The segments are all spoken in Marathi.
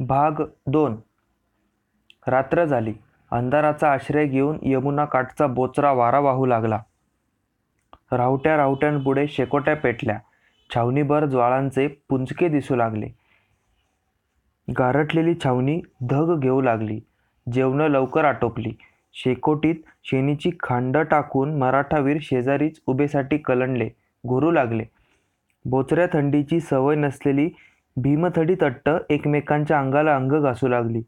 भाग दोन. रात्र झाली. अंधाराचा आश्रय घेऊन यमुना काठचा बोचरा वारा वाहू लागला. रावट्या रावट्यांपुढे शेकोट्या पेटल्या. छावणीभर ज्वाळांचे पुंजके दिसू लागले. गारटलेली छावणी धग घेऊ लागली. जेवणं लवकर आटोपली. शेकोटीत शेनीची खांड टाकून मराठावीर शेजारीच उभेसाठी कलंडले. घोरू लागले. बोचऱ्या थंडीची सवय नसलेली भीमथडी तट्ट एकमेकांच्या अंगाला अंग घासू लागली.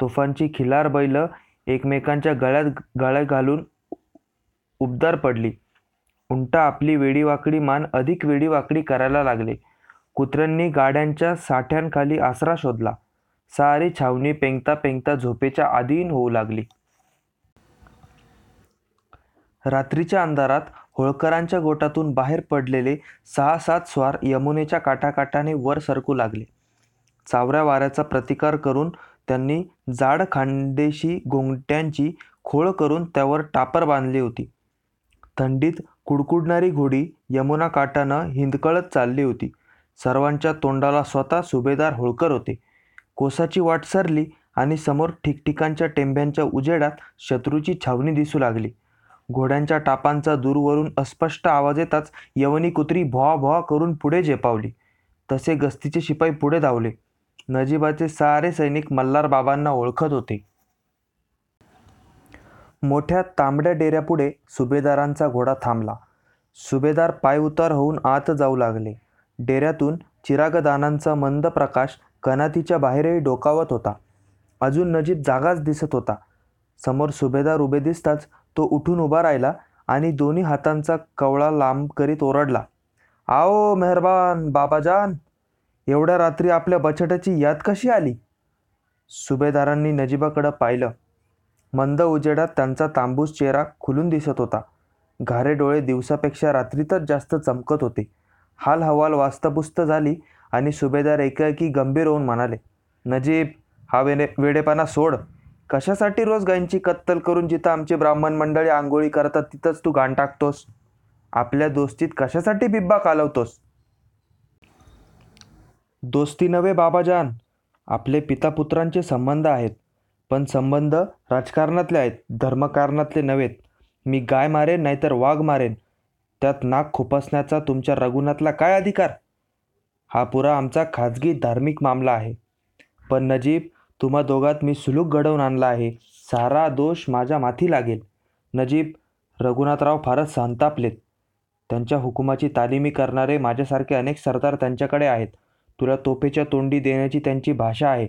तोफांची खिलार बैल एकमेकांच्या गळ्यात गळ्या घालून उबदार पडली. उंटा आपली वेडीवाकडी मान अधिक वेडीवाकडी करायला लागले. कुत्र्यांनी गाड्यांच्या साठ्यांखाली आसरा शोधला. सारी छावणी पेंगता पेंगता झोपेच्या अधीन होऊ लागली. रात्रीच्या अंधारात होळकरांच्या गोटातून बाहेर पडलेले सहा सात स्वार यमुनेच्या काठाकाठाने वर सरकू लागले. चावऱ्या वाऱ्याचा प्रतिकार करून त्यांनी जाड खांडेशी गोंगट्यांची खोळ करून त्यावर टापर बांधली होती. थंडीत कुडकुडणारी घोडी यमुना काठानं हिंदकळत चालली होती. सर्वांच्या तोंडाला स्वतः सुभेदार होळकर होते. कोसाची वाट सरली आणि समोर ठिकठिकाणच्या टेंब्यांच्या उजेडात शत्रूची छावणी दिसू लागली. घोड्यांच्या टापांचा दूरवरून अस्पष्ट आवाज येताच यवनी कुत्री भॉ भॉ करून पुढे झेपावली. तसे गस्तीचे शिपाई पुढे धावले. नजीबाचे सारे सैनिक मल्हार बाबांना ओळखत होते. मोठ्या तांबड्या डेऱ्यापुढे सुभेदारांचा घोडा थांबला. सुभेदार पायउतार होऊन आत जाऊ लागले. डेऱ्यातून चिरागदानांचा मंद प्रकाश कनातीच्या बाहेरही डोकावत होता. अजून नजीब जागाच दिसत होता. समोर सुभेदार उभे दिसताच तो उठून उभा राहिला आणि दोन्ही हातांचा कवळा लांब करीत ओरडला आओ मेहरबान बाबाजान एवढ्या रात्री आपल्या बछटाची याद कशी आली? सुभेदारांनी नजीबाकडं पाहिलं. मंद उजेडात त्यांचा तांबूस चेहरा खुलून दिसत होता. घारे डोळे दिवसापेक्षा रात्रीतच जास्त चमकत होते. हाल हवाल वास्तपुस्त झाली आणि सुभेदार एकाएकी गंभीर होऊन म्हणाले नजीब हा वेणे वेडेपणा सोड. कशासाठी रोज गायींची कत्तल करून जिथं आमची ब्राह्मण मंडळी आंघोळी करतात तिथंच तू घाण टाकतोस? आपल्या दोस्तीत कशासाठी बिब्बा कालवतोस? दोस्ती नव्हे बाबाजान आपले पितापुत्रांचे संबंध आहेत पण संबंध राजकारणातले आहेत धर्मकारणातले नव्हेत. मी गाय मारेन नाहीतर वाघ मारेन. त्यात नाक खुपसण्याचा तुमच्या रघुनाथला काय अधिकार? हा पुरा आमचा खाजगी धार्मिक मामला आहे. पण नजीब तुम्हा दोघात मी सुलूक घडवून आणला आहे. सारा दोष माझ्या माथी लागेल. नजीब रघुनाथराव फारच संतापलेत. त्यांच्या हुकुमाची तालिमी करणारे माझ्यासारखे अनेक सरदार त्यांच्याकडे आहेत. तुला तोफेच्या तोंडी देण्याची त्यांची भाषा आहे.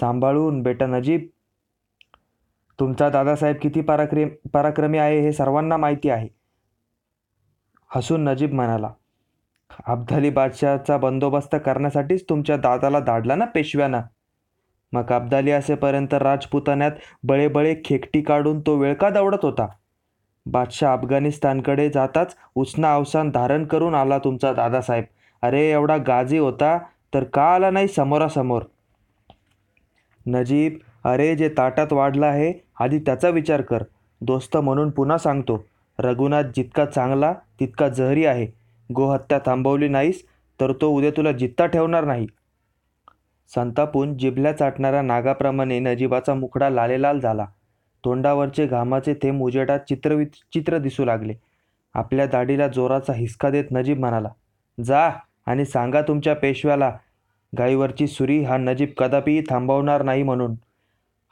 सांभाळून बेटा नजीब. तुमचा दादासाहेब किती पराक्रम पराक्रमी आहे हे सर्वांना माहिती आहे. हसून नजीब म्हणाला अब्दाली बादशहाचा बंदोबस्त करण्यासाठीच तुमच्या दादाला धाडला ना पेशव्यानं? मग अब्दाली असेपर्यंत राजपुतान्यात बळेबळे खेकटी काढून तो वेळ का दौडत होता. बादशाह अफगाणिस्तानकडे जाताच उष्णा अवसान धारण करून आला तुमचा दादासाहेब. अरे एवढा गाजी होता तर का आला नाही समोरासमोर? नजीब अरे जे ताटात वाढलं आहे आधी त्याचा विचार कर. दोस्त म्हणून पुन्हा सांगतो. रघुनाथ जितका चांगला तितका जहरी आहे. गोहत्या थांबवली नाहीस तर तो उद्या तुला जित्ता ठेवणार नाही. संतापून जिभल्या चाटणाऱ्या नागाप्रमाणे नजीबाचा मुखडा लालेलाल झाला. तोंडावरचे घामाचे थेंब उजेडात चित्रविचित्र चित्र दिसू लागले. आपल्या दाढीला जोराचा हिसका देत नजीब म्हणाला जा आणि सांगा तुमच्या पेशव्याला गाईवरची सुरी हा नजीब कदापिही थांबवणार नाही म्हणून.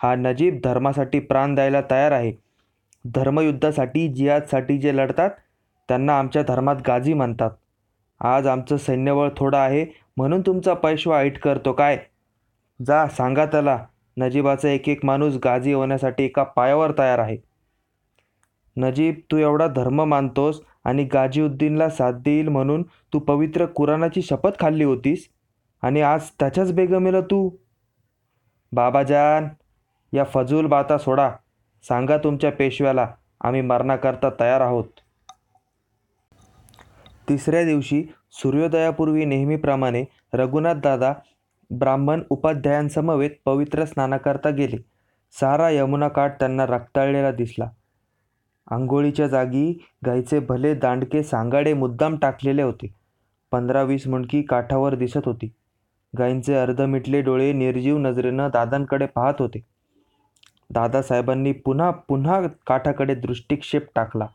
हा नजीब धर्मासाठी प्राण द्यायला तयार आहे. धर्मयुद्धासाठी जियादसाठी जे लढतात त्यांना आमच्या धर्मात गाजी म्हणतात. आज आमचं सैन्यबळ थोडं आहे म्हणून तुमचा पैशवा ऐट करतो काय? जा सांगा त्याला. नजीबाचा एक एक माणूस गाजी होण्यासाठी एका पायावर तयार आहे. नजीब तू एवढा धर्म मानतोस आणि गाजीउद्दीनला साथ देईल म्हणून तू पवित्र कुराणाची शपथ खाल्ली होतीस? आणि आज त्याच्याच बेगमेला तू? बाबाजान या फजूल बाता सोडा. सांगा तुमच्या पेशव्याला आम्ही मरणाकरता तयार आहोत. तिसऱ्या दिवशी सूर्योदयापूर्वी नेहमीप्रमाणे रघुनाथ दादा ब्राह्मण उपाध्यायांसमवेत पवित्र स्नानाकरता गेले. सारा यमुना काठ त्यांना रक्ताळलेला दिसला. आंघोळीच्या जागी गाईचे भले दांडके सांगाडे मुद्दाम टाकलेले होते. पंधरा वीस मुंडकी काठावर दिसत होती. गायींचे अर्धमिटले डोळे निर्जीव नजरेनं दादांकडे पाहत होते. दादासाहेबांनी पुन्हा पुन्हा काठाकडे दृष्टिक्षेप टाकला.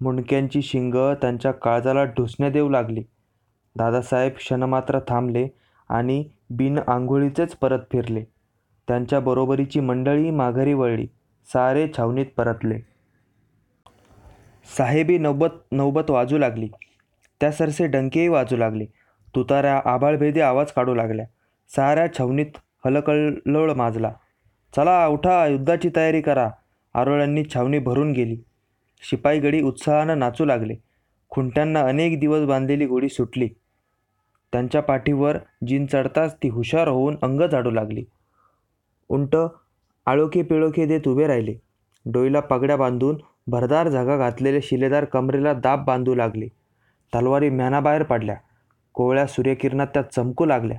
मुंडक्यांची शिंगं त्यांच्या काळजाला ढुसण्या देऊ लागली. दादासाहेब क्षणमात्र थांबले आणि बिन आंघोळीचेच परत फिरले. त्यांच्या बरोबरीची मंडळी माघारी वळली. सारे छावणीत परतले. साहेबी नौबत नौबत वाजू लागली. त्या सरसे डंकेही वाजू लागले. तुताऱ्या आभाळभेदी आवाज काढू लागल्या. साऱ्या छावणीत हलकल्लोळ माजला. चला उठा युद्धाची तयारी करा. आरोळ्यांनी छावणी भरून गेली. शिपाईगडी उत्साहानं नाचू लागले. खुंट्यांना अनेक दिवस बांधलेली गोडी सुटली. त्यांच्या पाठीवर जीन चढताच ती हुशार होऊन अंग झाडू लागली. उंट आळोखे पिळोखे देत उभे राहिले. डोईला पगड्या बांधून भरदार जागा घातलेले शिलेदार कमरेला दाब बांधू लागले. तलवारी म्यानाबाहेर पडल्या. कोवळ्या सूर्यकिरणात त्या चमकू लागल्या.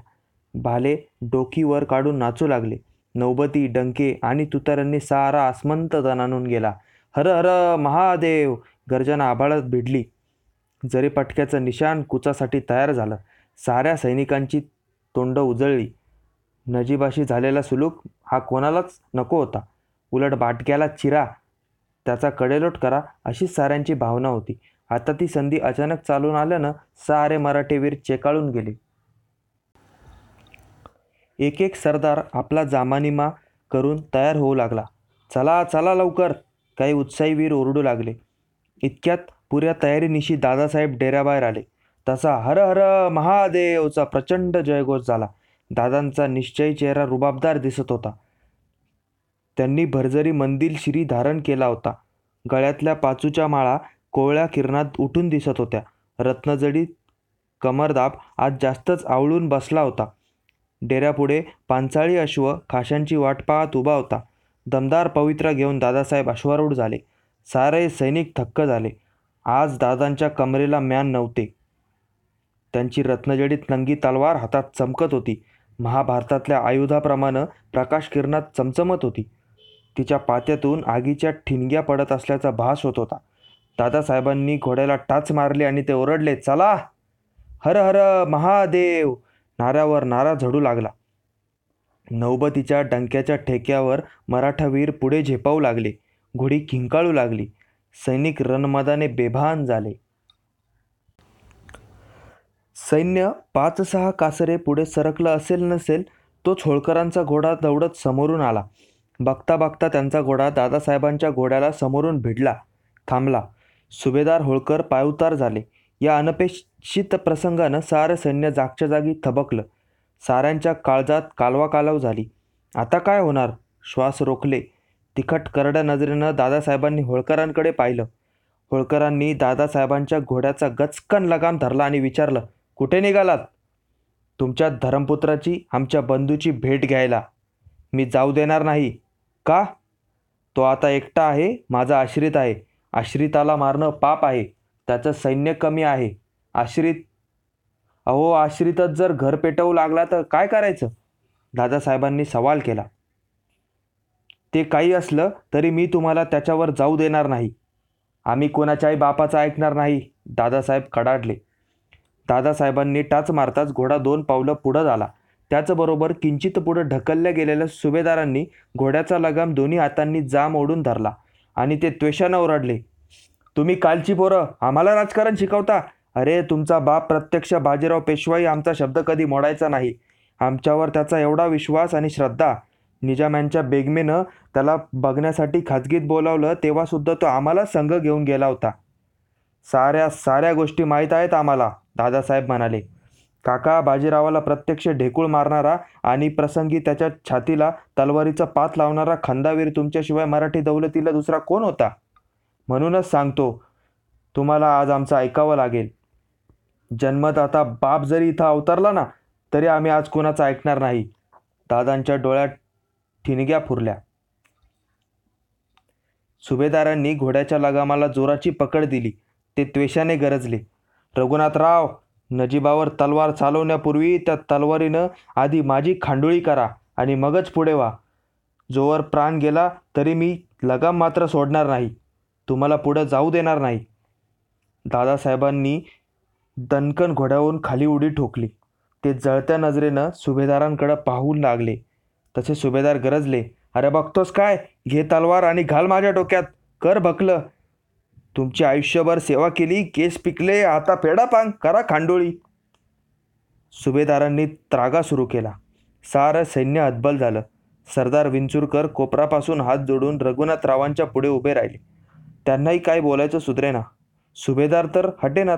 भाले डोकी वर काढून नाचू लागले. नौबती डंके आणि तुतारांनी सारा आसमंत दणानून गेला. हर हर महादेव! गर्जना आभाळात भिडली. जरी पटक्याचं निशाण कुचासाठी तयार झालं साऱ्या सैनिकांची तोंड उजळली. नजीबाशी झालेला सुलूक हा कोणालाच नको होता. उलट बाटक्याला चिरा त्याचा कडेलोट करा अशीच साऱ्यांची भावना होती. आता ती संधी अचानक चालून आल्यानं सारे मराठेवीर चेकाळून गेले. एक एक सरदार आपला जामानिमा करून तयार होऊ लागला. चला चला लवकर काही उत्साही वीर ओरडू लागले. इतक्यात पुऱ्या तयारीनिशी दादासाहेब डेऱ्याबाहेर आले. तसा हर हर महादेवचा प्रचंड जयघोष झाला. दादांचा निश्चयी चेहरा रुबाबदार दिसत होता. त्यांनी भरजरी मंदिर श्री धारण केला होता. गळ्यातल्या पाचूच्या माळा कोवळ्या किरणात उठून दिसत होत्या. रत्नजडीत कमरदाब आज जास्तच आवळून बसला होता. डेऱ्यापुढे पांचाळी अश्व खाशांची वाट पाहत उभा होता. दमदार पवित्रा घेऊन दादासाहेब अश्वारूढ झाले. सारे सैनिक थक्क झाले. आज दादांच्या कमरेला म्यान नव्हते. त्यांची रत्नजडीत नंगी तलवार हातात चमकत होती. महाभारतातल्या आयुधाप्रमाणे प्रकाश किरणात चमचमत होती. तिच्या पात्यातून आगीच्या ठिणग्या पडत असल्याचा भास होत होता. दादासाहेबांनी घोड्याला टाच मारली आणि ते ओरडले चला. हर हर महादेव. नाऱ्यावर नारा झडू लागला. नौबतीच्या डंक्याच्या ठेक्यावर मराठावीर पुढे झेपावू लागले. घोडी किंकाळू लागली. सैनिक रणमदाने बेभान झाले. सैन्य पाच सहा कासरे पुढे सरकलं असेल नसेल तोच होळकरांचा घोडा दौडत समोरून आला. बघता बघता त्यांचा घोडा दादासाहेबांच्या घोड्याला समोरून भिडला थांबला. सुभेदार होळकर पायउतार झाले. या अनपेक्षित प्रसंगानं सारं सैन्य जागच्या जागी थबकलं. साऱ्यांच्या काळजात कालवा कालव झाली. आता काय होणार? श्वास रोखले. तिखट करड्या नजरेनं दादासाहेबांनी होळकरांकडे पाहिलं. होळकरांनी दादासाहेबांच्या घोड्याचा गचकन लगाम धरला आणि विचारलं कुठे निघालात? तुमच्या धर्मपुत्राची आमच्या बंधूची भेट घ्यायला. मी जाऊ देणार नाही. का? तो आता एकटा आहे माझा आश्रित आहे. आश्रिताला मारणं पाप आहे. त्याचं सैन्य कमी आहे. आश्रित अहो आश्रितच जर घर पेटवू लागला तर काय करायचं? दादासाहेबांनी सवाल केला. ते काही असलं तरी मी तुम्हाला त्याच्यावर जाऊ देणार नाही. आम्ही कोणाच्याही बापाचं ऐकणार नाही. दादासाहेब कडाडले दादासाहेबांनी टाच मारताच घोडा दोन पावलं पुढं झाला. त्याचबरोबर किंचित पुढं ढकलल्या गेलेल्या सुभेदारांनी घोड्याचा लगाम दोन्ही हातांनी जाम ओढून धरला आणि ते त्वेषानं ओरडले तुम्ही कालची पोरं आम्हाला राजकारण शिकवता? अरे तुमचा बाप प्रत्यक्ष बाजीराव पेशवाई आमचा शब्द कधी मोडायचा नाही. आमच्यावर त्याचा एवढा विश्वास आणि श्रद्धा. निजाम्यांच्या बेगमेनं त्याला बघण्यासाठी खाजगीत बोलावलं तेव्हासुद्धा तो आम्हाला संघ घेऊन गेला होता. साऱ्या साऱ्या गोष्टी माहीत आहेत आम्हाला दादासाहेब म्हणाले. काका बाजीरावाला प्रत्यक्ष ढेकूळ मारणारा आणि प्रसंगी त्याच्या छातीला तलवारीचा पात लावणारा खंदावीर तुमच्याशिवाय मराठी दौलतीला दुसरा कोण होता? म्हणूनच सांगतो तुम्हाला आज आमचं ऐकावं लागेल. जन्मत आता बाप जरी इथं अवतरला ना तरी आम्ही आज कोणाचं ऐकणार नाही. दादांच्या डोळ्यात ठिणग्या फुरल्या. सुभेदारांनी घोड्याच्या लगामाला जोराची पकड दिली. ते त्वेषाने गरजले. रघुनाथराव नजीबावर तलवार चालवण्यापूर्वी त्या तलवारीनं आधी माझी खांडोळी करा आणि मगच पुढे व्हा. जोवर प्राण गेला तरी मी लगाम मात्र सोडणार नाही. तुम्हाला पुढं जाऊ देणार नाही. दादासाहेबांनी दणकन घोड्यावरून खाली उडी ठोकली. ते जळत्या नजरेनं सुभेदारांकडं पाहू लागले. तसे सुभेदार गरजले. अरे बघतोस काय? घे तलवार आणि घाल माझ्या डोक्यात. कर भकलं. तुमची आयुष्यभर सेवा केली केस पिकले आता फेडा पांग करा खांडोळी. सुभेदारांनी त्रागा सुरू केला. सारं सैन्य हतबल झालं. सरदार विंचुरकर कोपरापासून हात जोडून रघुनाथरावांच्या पुढे उभे राहिले. त्यांनाही काय बोलायचं सुधरेना सुभेदार तर हटेनात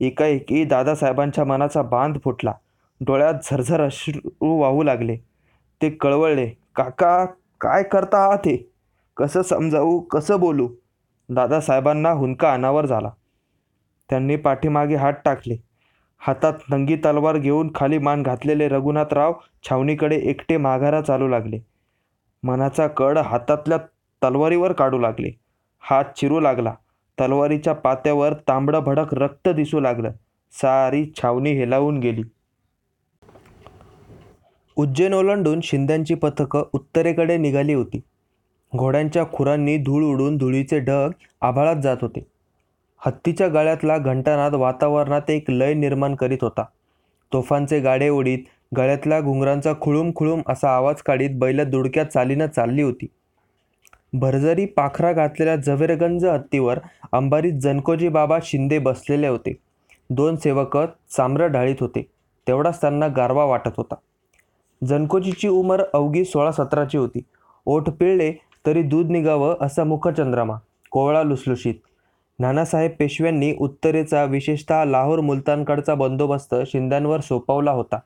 एकाएकी दादासाहेबांच्या मनाचा बांध फुटला. डोळ्यात झरझर अश्रू वाहू लागले. ते कळवळले काका काय करता आहात हे? कसं समजावू कसं बोलू? दादासाहेबांना हुंका अनावर झाला. त्यांनी पाठीमागे हात टाकले. हातात नंगी तलवार घेऊन खाली मान घातलेले रघुनाथराव छावणीकडे एकटे माघारा चालू लागले. मनाचा कड हातातल्या तलवारीवर काढू लागले. हात चिरू लागला. तलवारीच्या पात्यावर तांबडं भडक रक्त दिसू लागलं. सारी छावणी हेलावून गेली. उज्जैन ओलांडून शिंद्यांची पथकं उत्तरेकडे निघाली होती. घोड्यांच्या खुरांनी धूळ उडून धुळीचे ढग आभाळात जात होते. हत्तीच्या गळ्यातला घंटानाद वातावरणात एक लय निर्माण करीत होता. तोफांचे गाडे ओढीत गळ्यातल्या घुंगरांचा खुळूम खुळूम असा आवाज काढीत बैल दुडक्या चालीनं चालली होती. भरजरी पाखरा घातलेल्या झवेरगंज हत्तीवर अंबारीत जनकोजी बाबा शिंदे बसलेले होते. दोन सेवक चांब्र ढाळीत होते. तेवढाच त्यांना गारवा वाटत होता. जनकोजीची उमर अवघी सोळा सतराची होती. ओठ पिळले तरी दूध निघावं असा मुखचंद्रमा कोवळा लुसलुशीत. नानासाहेब पेशव्यांनी उत्तरेचा विशेषतः लाहोर मुलतानकडचा बंदोबस्त शिंद्यांवर सोपवला होता.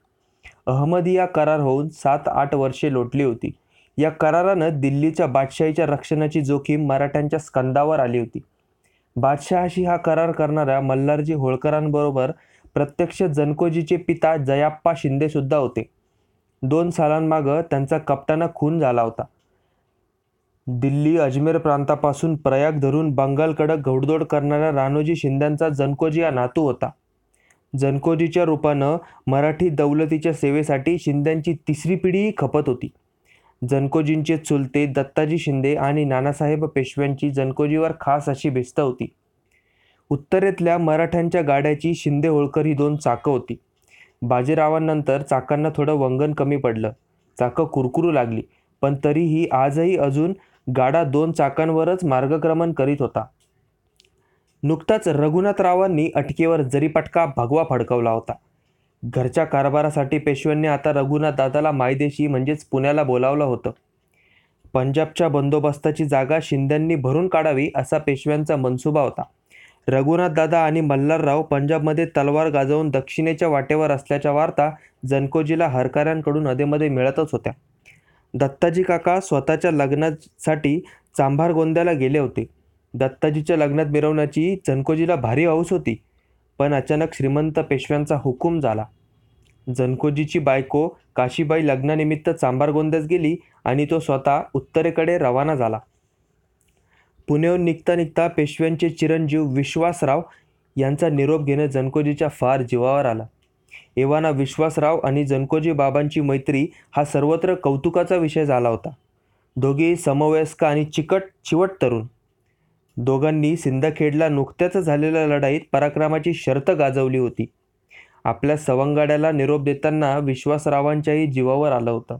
अहमदिया करार होऊन सात आठ वर्षे लोटली होती. या करारानं दिल्लीच्या बादशाहीच्या रक्षणाची जोखीम मराठ्यांच्या स्कंदावर आली होती. बादशहाशी हा करार करणाऱ्या मल्हारजी होळकरांबरोबर प्रत्यक्ष जनकोजीचे पिता जयाप्पा शिंदेसुद्धा होते. दोन सालांमागं त्यांचा कप्ताना खून झाला होता. दिल्ली अजमेर प्रांतापासून प्रयाग धरून बंगालकडं घौडदौड करणाऱ्या रानोजी शिंद्यांचा जनकोजी हा नातू होता. जनकोजीच्या रूपानं मराठी दौलतीच्या सेवेसाठी शिंद्यांची तिसरी पिढीही खपत होती. जनकोजींचे चुलते दत्ताजी शिंदे आणि नानासाहेब पेशव्यांची जनकोजीवर खास अशी भिस्त होती. उत्तरेतल्या मराठ्यांच्या गाड्याची शिंदे होळकर ही दोन चाकं होती. बाजीरावांनंतर चाकांना थोडं वंगण कमी पडलं. चाकं कुरकुरू लागली पण तरीही आजही अजून गाडा दोन चाकांवरच मार्गक्रमण करीत होता. नुकताच रघुनाथरावांनी अटकेवर जरीपटका भगवा फडकवला होता. घरच्या कारभारासाठी पेशव्यांनी आता रघुनाथ दादाला मायदेशी म्हणजेच पुण्याला बोलावलं होतं. पंजाबच्या बंदोबस्ताची जागा शिंद्यांनी भरून काढावी असा पेशव्यांचा मनसुबा होता. रघुनाथ दादा आणि मल्हारराव पंजाबमध्ये तलवार गाजवून दक्षिणेच्या वाटेवर असल्याच्या वार्ता जनकोजीला हरकाऱ्यांकडून अधेमध्ये मिळतच होत्या. दत्ताजी काका स्वतःच्या लग्नासाठी चांभार गोंद्याला गेले होते. दत्ताजीच्या लग्नात मिरवण्याची जनकोजीला भारी हौस होती पण अचानक श्रीमंत पेशव्यांचा हुकूम झाला. जनकोजीची बायको काशीबाई लग्नानिमित्त चांभार गोंद्यास गेली आणि तो स्वतः उत्तरेकडे रवाना झाला. पुण्याहून निघता निघता पेशव्यांचे चिरंजीव विश्वासराव यांचा निरोप घेणं जनकोजीच्या फार जीवावर आला. एव्हाना विश्वासराव आणि जनकोजी बाबांची मैत्री हा सर्वत्र कौतुकाचा विषय झाला होता. दोघेही समवयस्क आणि चिकट चिवट तरुण. दोघांनी सिंदखेडला नुकत्याच झालेल्या लढाईत पराक्रमाची शर्त गाजवली होती. आपल्या सवंगाड्याला निरोप देताना विश्वासरावांच्याही जीवावर आलं होतं.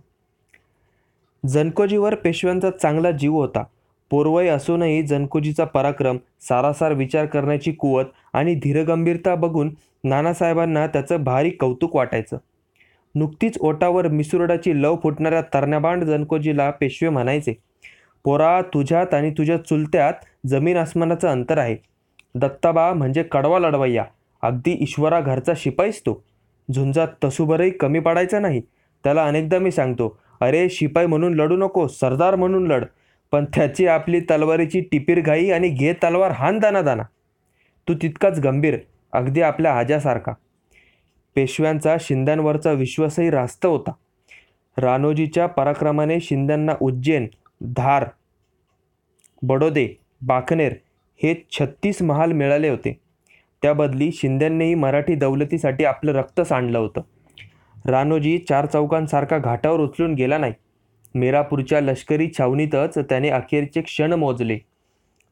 जनकोजीवर पेशव्यांचा चांगला जीव होता. पोरवय असूनही जनकोजीचा पराक्रम सारासार विचार करण्याची कुवत आणि धीरगंभीरता बघून नानासाहेबांना त्याचं भारी कौतुक वाटायचं. नुकतीच ओटावर मिसुरडाची लव फुटणाऱ्या तरण्याबांड जनकोजीला पेशवे म्हणायचे पोरा तुझ्यात आणि तुझ्या चुलत्यात जमीन आसमानाचं अंतर आहे. दत्ताबा म्हणजे कडवा लढवय्या. अगदी ईश्वरा घरचा शिपाईच तो. झुंजात तसुभरही कमी पडायचा नाही. त्याला अनेकदा मी सांगतो अरे शिपाई म्हणून लढू नको सरदार म्हणून लढ. पण त्याची आपली तलवारीची टिपीर घाई आणि घे तलवार हान दाना दाना तू तितकाच गंभीर अगदी आपल्या आजासारखा पेशव्यांचा शिंद्यांवरचा विश्वासही रास्त होता. रानोजीच्या पराक्रमाने शिंद्यांना उज्जैन धार बडोदे बाकनेर हे छत्तीस महाल मिळाले होते. त्याबदली शिंद्यांनीही मराठी दौलतीसाठी आपलं रक्त सांडलं होतं. रानोजी चार चौकांसारखा घाटावर उचलून गेला नाही. मिरापूरच्या लष्करी छावणीतच त्याने अखेरचे क्षण मोजले.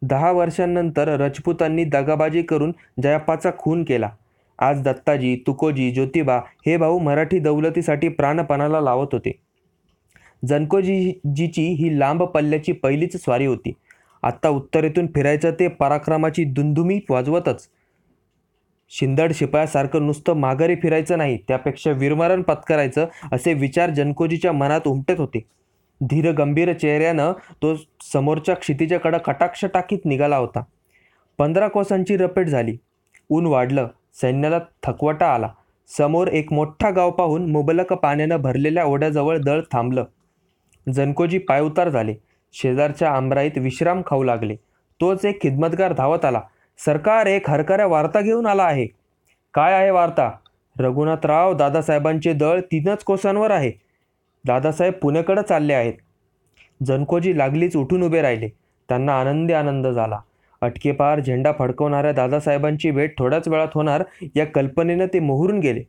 दहा वर्षांनंतर रजपूतांनी दगाबाजी करून जयाप्पाचा खून केला. आज दत्ताजी तुकोजी ज्योतिबा हे भाऊ मराठी दौलतीसाठी प्राणपणाला लावत होते. जनकोजीजीची ही लांब पल्ल्याची पहिलीच स्वारी होती. आत्ता उत्तरेतून फिरायचं ते पराक्रमाची दुंदुमी वाजवतच. शिंदड शिपायासारखं नुसतं माघारी फिरायचं नाही त्यापेक्षा वीरमरण पत्करायचं असे विचार जनकोजीच्या मनात उमटत होते. धीर गंभीर चेहऱ्यानं तो समोरच्या क्षितिजाकडं कटाक्ष टाकीत निघाला होता. पंधरा कोसांची रपेट झाली. ऊन वाढलं. सैन्याला थकवटा आला. समोर एक मोठा गाव पाहून मुबलक पाण्यानं भरलेल्या ओढ्याजवळ दळ थांबलं. जनकोजी पायउतार झाले. शेजारच्या आमराईत विश्राम खाऊ लागले. तोच एक खिदमतगार धावत आला. सरकार एक हरकऱ्या वार्ता घेऊन आला आहे. काय आहे वार्ता? रघुनाथराव दादासाहेबांचे दळ तीनच कोसांवर आहे. दादासाहेब पुण्याकडं चालले आहेत. जनकोजी लागलीच उठून उभे राहिले. त्यांना आनंदी आनंद झाला. अटकेपार झेंडा फडकवणाऱ्या दादासाहेबांची भेट थोड्याच वेळात होणार या कल्पनेनं ते मोहरून गेले.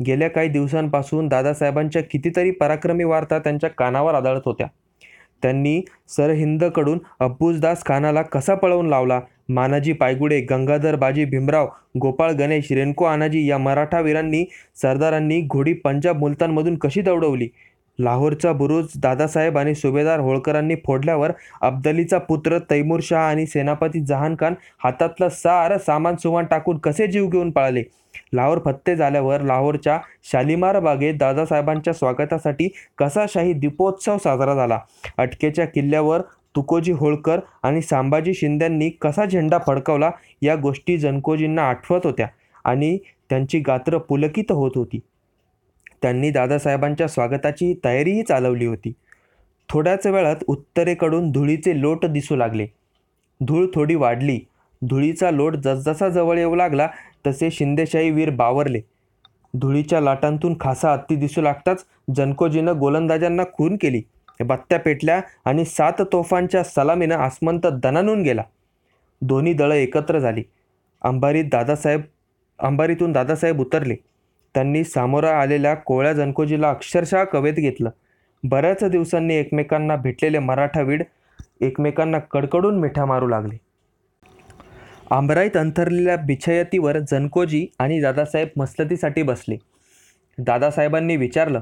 गेल्या काही दिवसांपासून दादासाहेबांच्या कितीतरी पराक्रमी वार्ता त्यांच्या कानावर आदळत होत्या. त्यांनी सरहिंदकडून अब्बूजदास खानाला कसा पळवून लावला? मानाजी पायगुडे गंगाधर बाजी भीमराव गोपाळ गणेश रेणको आनाजी या मराठा वीरांनी सरदारांनी घोडी पंजाब मुलतानमधून कशी दौडवली? लाहोरचा बुरुज दादासाहेब आणि सुभेदार होळकरांनी फोडल्यावर अब्दलीचा पुत्र तैमूर शाह आणि सेनापती जहान खान हातातलं सारं सामान सुमान टाकून कसे जीव घेऊन पळाले? लाहोर फत्ते झाल्यावर लाहोरच्या शालिमार बागेत दादासाहेबांच्या स्वागतासाठी कसा शाही दीपोत्सव साजरा झाला? अटकेच्या किल्ल्यावर तुकोजी होळकर आणि संभाजी शिंद्यांनी कसा झेंडा फडकवला? या गोष्टी जनकोजींना आठवत होत्या आणि त्यांची गात्र पुलकित होत होती. त्यांनी दादासाहेबांच्या स्वागताची तयारीही चालवली होती. थोड्याच वेळात उत्तरेकडून धुळीचे लोट दिसू लागले. धूळ थोडी वाढली. धुळीचा लोट जसजसा जवळ येऊ लागला तसे शिंदेशाही वीर बावरले. धुळीच्या लाटांतून खासा हत्ती दिसू लागताच जनकोजीनं गोलंदाजांना खून केली. बत्त्या पेटल्या आणि सात तोफांच्या सलामीनं आसमंत दणानून गेला. दोन्ही दळं एकत्र झाली. अंबारीत दादासाहेब अंबारीतून दादासाहेब उतरले. त्यांनी सामोरा आलेल्या कोळ्या जनकोजीला अक्षरशः कवेत घेतलं. बऱ्याच दिवसांनी एकमेकांना भेटलेले मराठावीड एकमेकांना कडकडून मिठा मारू लागले. आंबराईत अंथरलेल्या बिछयतीवर जनकोजी आणि दादासाहेब मसलतीसाठी बसले. दादासाहेबांनी विचारलं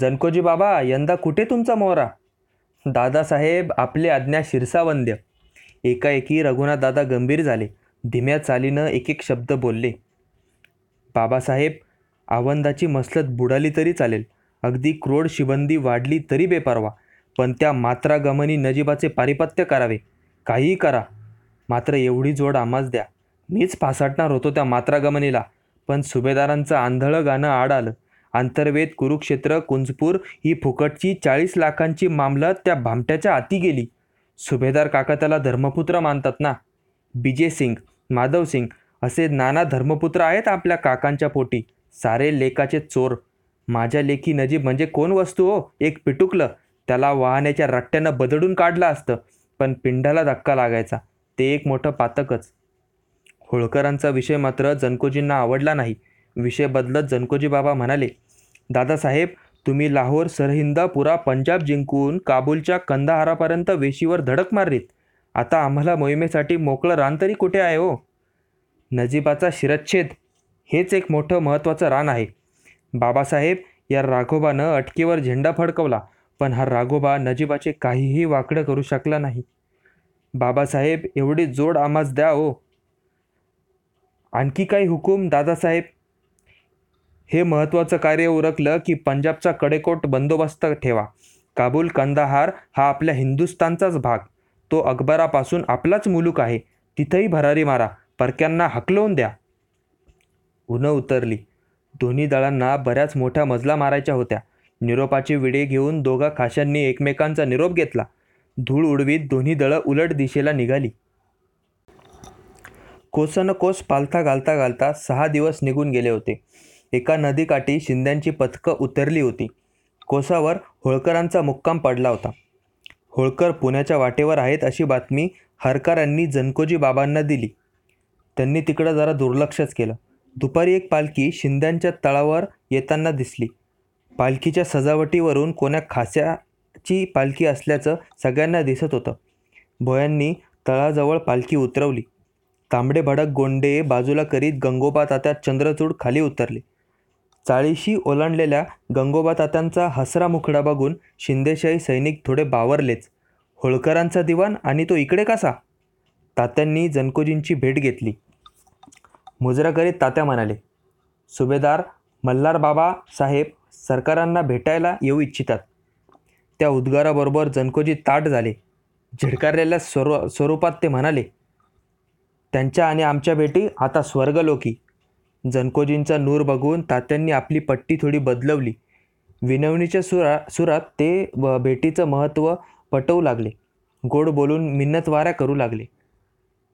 जनकोजी बाबा यंदा कुठे तुमचा मोहरा? दादासाहेब आपले आज्ञा शिरसावंद्य. एकाएकी रघुनाथ दादा गंभीर झाले. धीम्या चालीनं एक एक शब्द बोलले. बाबासाहेब आवंदाची मसलत बुडाली तरी चालेल. अगदी क्रोड शिबंदी वाढली तरी बेपरवा. पण त्या मात्रागमनी नजीबाचे पारिपत्य करावे. काहीही करा. मात्र एवढी जोड आम्हाच द्या. मीच फासाटणार होतो त्या मात्रागमनीला. पण सुभेदारांचं आंधळं गाणं आड आलं. आंतरवेद कुरुक्षेत्र कुंजपूर ही फुकटची चाळीस लाखांची मामलत त्या भामट्याच्या आती गेली. सुभेदार काका त्याला धर्मपुत्र मानतात ना? बिजे सिंग माधव सिंग असे नाना धर्मपुत्र आहेत आपल्या काकांच्या पोटी. सारे लेकाचे चोर. माझ्या लेखी नजीब म्हणजे कोण वस्तू हो? एक पिटुकलं. त्याला वाहण्याच्या रट्ट्यानं बदडून काढलं असतं पण पिंडाला धक्का लागायचा. ते एक मोठं पातकच. होळकरांचा विषय मात्र जनकोजींना आवडला नाही. विषय बदलत जनकोजी बाबा म्हणाले दादासाहेब तुम्ही लाहोर सरहिंदा पुरा पंजाब जिंकून काबूलच्या कंदाहारापर्यंत वेशीवर धडक मारलीत. आता आम्हाला मोहिमेसाठी मोकळं रान तरी कुठे आहे हो? नजीबाचा शिरच्छेद. हेच एक मोठं महत्त्वाचं रान आहे. बाबासाहेब या राघोबानं अटकेवर झेंडा फडकवला पण हा राघोबा नजीबाचे काहीही वाकडं करू शकला नाही. बाबासाहेब एवढी जोड आम्हाच द्या ओ आणखी काही हुकूम दादासाहेब? हे महत्त्वाचं कार्य उरकलं की पंजाबचा कडेकोट बंदोबस्त ठेवा. काबूल कंदाहार हा आपल्या हिंदुस्थानचाच भाग. तो अकबरापासून आपलाच मुलूक आहे. तिथंही भरारी मारा. परक्यांना हकलवून द्या. उन उतरली. दोन्ही दळांना बऱ्याच मोठ्या मजला मारायच्या होत्या. निरोपाची विडे घेऊन दोघा खाशांनी एकमेकांचा निरोप घेतला. धूळ उडवीत दोन्ही दळं उलट दिशेला निघाली. कोसन कोस पालथा घालता घालता सहा दिवस निघून गेले होते. एका नदीकाठी शिंद्यांची पथकं उतरली होती. कोसावर होळकरांचा मुक्काम पडला होता. होळकर पुण्याच्या वाटेवर आहेत अशी बातमी हरकरांनी जनकोजी बाबांना दिली. त्यांनी तिकडं जरा दुर्लक्षच केलं. दुपारी एक पालखी शिंद्यांच्या तळावर येताना दिसली. पालखीच्या सजावटीवरून कोण्या खास्याची पालखी असल्याचं सगळ्यांना दिसत होतं. भोयांनी तळाजवळ पालखी उतरवली. तांबडे भडक गोंडे बाजूला करीत गंगोबा तात्या चंद्रचूड खाली उतरले. चाळीशी ओलांडलेल्या गंगोबा तात्यांचा हसरा मुखडा बघून शिंदेशाही सैनिक थोडे बावरलेच. होळकरांचा दिवाण आणि तो इकडे कसा? तात्यांनी जनकोजींची भेट घेतली. मुजरा करीत तात्या म्हणाले सुभेदार मल्हारबाबा साहेब सरकारांना भेटायला येऊ इच्छितात. त्या उद्गाराबरोबर जनकोजी ताट झाले. झिडकारलेल्या स्वरू स्वरूपात ते म्हणाले त्यांच्या आणि आमच्या भेटी आता स्वर्गलोकी. जनकोजींचा नूर बघून तात्यांनी आपली पट्टी थोडी बदलवली. विनवणीच्या सुरा सुरात ते भेटीचं महत्त्व पटवू लागले. गोड बोलून मिन्नतवाऱ्या करू लागले.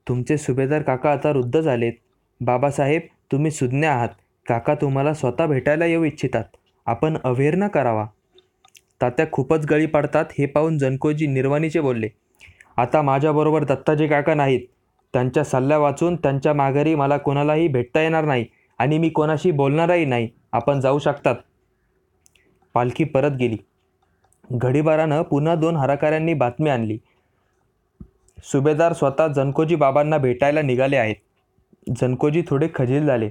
तुमचे सुभेदार काका आता वृद्ध झालेत. बाबासाहेब तुम्ही सुज्ञ आहात. काका तुम्हाला स्वतः भेटायला येऊ इच्छितात. आपण अवेअर न करावा. तात्या खूपच गळी पाडतात हे पाहून जनकोजी निर्वाणीचे बोलले आता माझ्याबरोबर दत्ताजी काका नाहीत. त्यांच्या सल्ल्या वाचून त्यांच्या माघारी मला कोणालाही भेटता येणार नाही आणि मी कोणाशी बोलणारही नाही. आपण जाऊ शकतात. पालखी परत गेली. घडीबारानं पुन्हा दोन हराकाऱ्यांनी बातमी आणली. सुभेदार स्वतः जनकोजी बाबांना भेटायला निघाले आहेत. जनकोजी थोडे खजील झाले.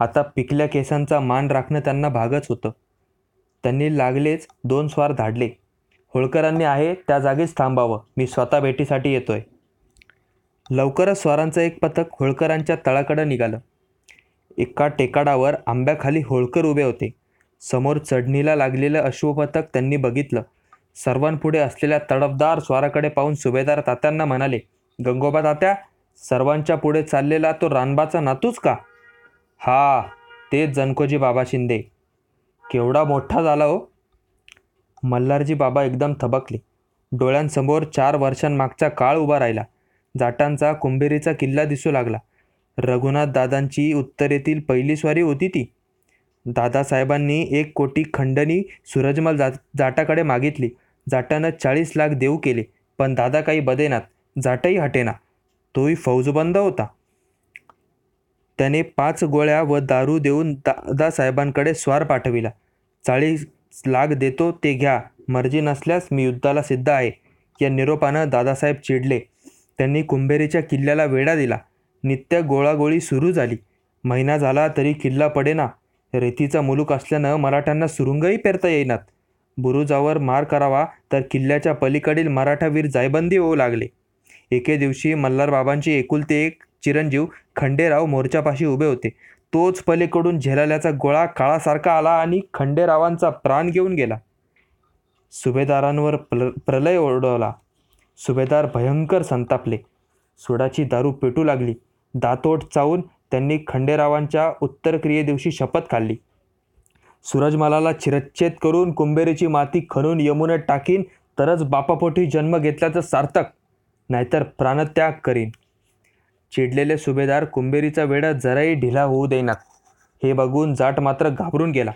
आता पिकल्या केसांचा मान राखणं त्यांना भागच होतं. त्यांनी लागलेच दोन स्वार धाडले. होळकरांनी आहे त्या जागीच थांबावं. मी स्वतः भेटीसाठी येतोय. लवकरच स्वारांचं एक पथक होळकरांच्या तळाकडं निघालं. एका टेकाडावर आंब्याखाली होळकर उभे होते. समोर चढणीला लागलेलं अश्वपथक त्यांनी बघितलं. सर्वांपुढे असलेल्या तडफदार स्वाराकडे पाहून सुभेदार तात्यांना म्हणाले गंगोबा तात्या सर्वांच्या पुढे चाललेला तो रानबाचा नातूच का? हा तेच जनकोजी बाबा शिंदे. केवढा मोठा झाला हो. मल्हारजी बाबा एकदम थबकले. डोळ्यांसमोर चार वर्षांमागचा काळ उभा राहिला. जाटांचा कुंभेरीचा किल्ला दिसू लागला. रघुनाथ दादांची उत्तरेतील पहिली स्वारी होती ती. दादासाहेबांनी एक कोटी खंडणी सूरजमल जा जाटाकडे मागितली. जाटानं चाळीस लाख देऊ केले पण दादा काही बदेनात. जाटही हटेना. तोही फौजबंद होता. त्याने पाच गोळ्या व दारू देऊन दादासाहेबांकडे स्वार पाठविला. चाळीस लाख देतो ते घ्या मर्जी नसल्यास मी युद्धाला सिद्ध आहे. या निरोपानं दादासाहेब चिडले. त्यांनी कुंभेरीच्या किल्ल्याला वेढा दिला. नित्य गोळागोळी सुरू झाली. महिना झाला तरी किल्ला पडेना. रेतीचा मुलूक असल्यानं मराठ्यांना सुरुंगही पेरता येईनात. बुरुजावर मार करावा तर किल्ल्याच्या पलीकडील मराठावीर जायबंदी होऊ लागले. एके दिवशी मल्हारबाबांची एकुलते एक चिरंजीव खंडेराव मोर्चापाशी उभे होते. तोच पलीकडून झेलाल्याचा गोळा काळासारखा आला आणि खंडेरावांचा प्राण घेऊन गेला. सुभेदारांवर प्र प्रलय ओढवला. सुभेदार भयंकर संतापले. सोडाची दारू पेटू लागली. दातोट चावून त्यांनी खंडेरावांच्या उत्तरक्रियेदिवशी शपथ खाल्ली. सूरजमालाला चिरच्छेद करून कुंभेरीची माती खणून यमुनेत टाकीन तरच बापापोटी जन्म घेतल्याचं सार्थक नाहीतर प्राणत्याग करीन. चिडलेले सुभेदार कुंभेरीचा वेढा जराही ढिला होऊ देईनात हे बघून जाट मात्र घाबरून गेला.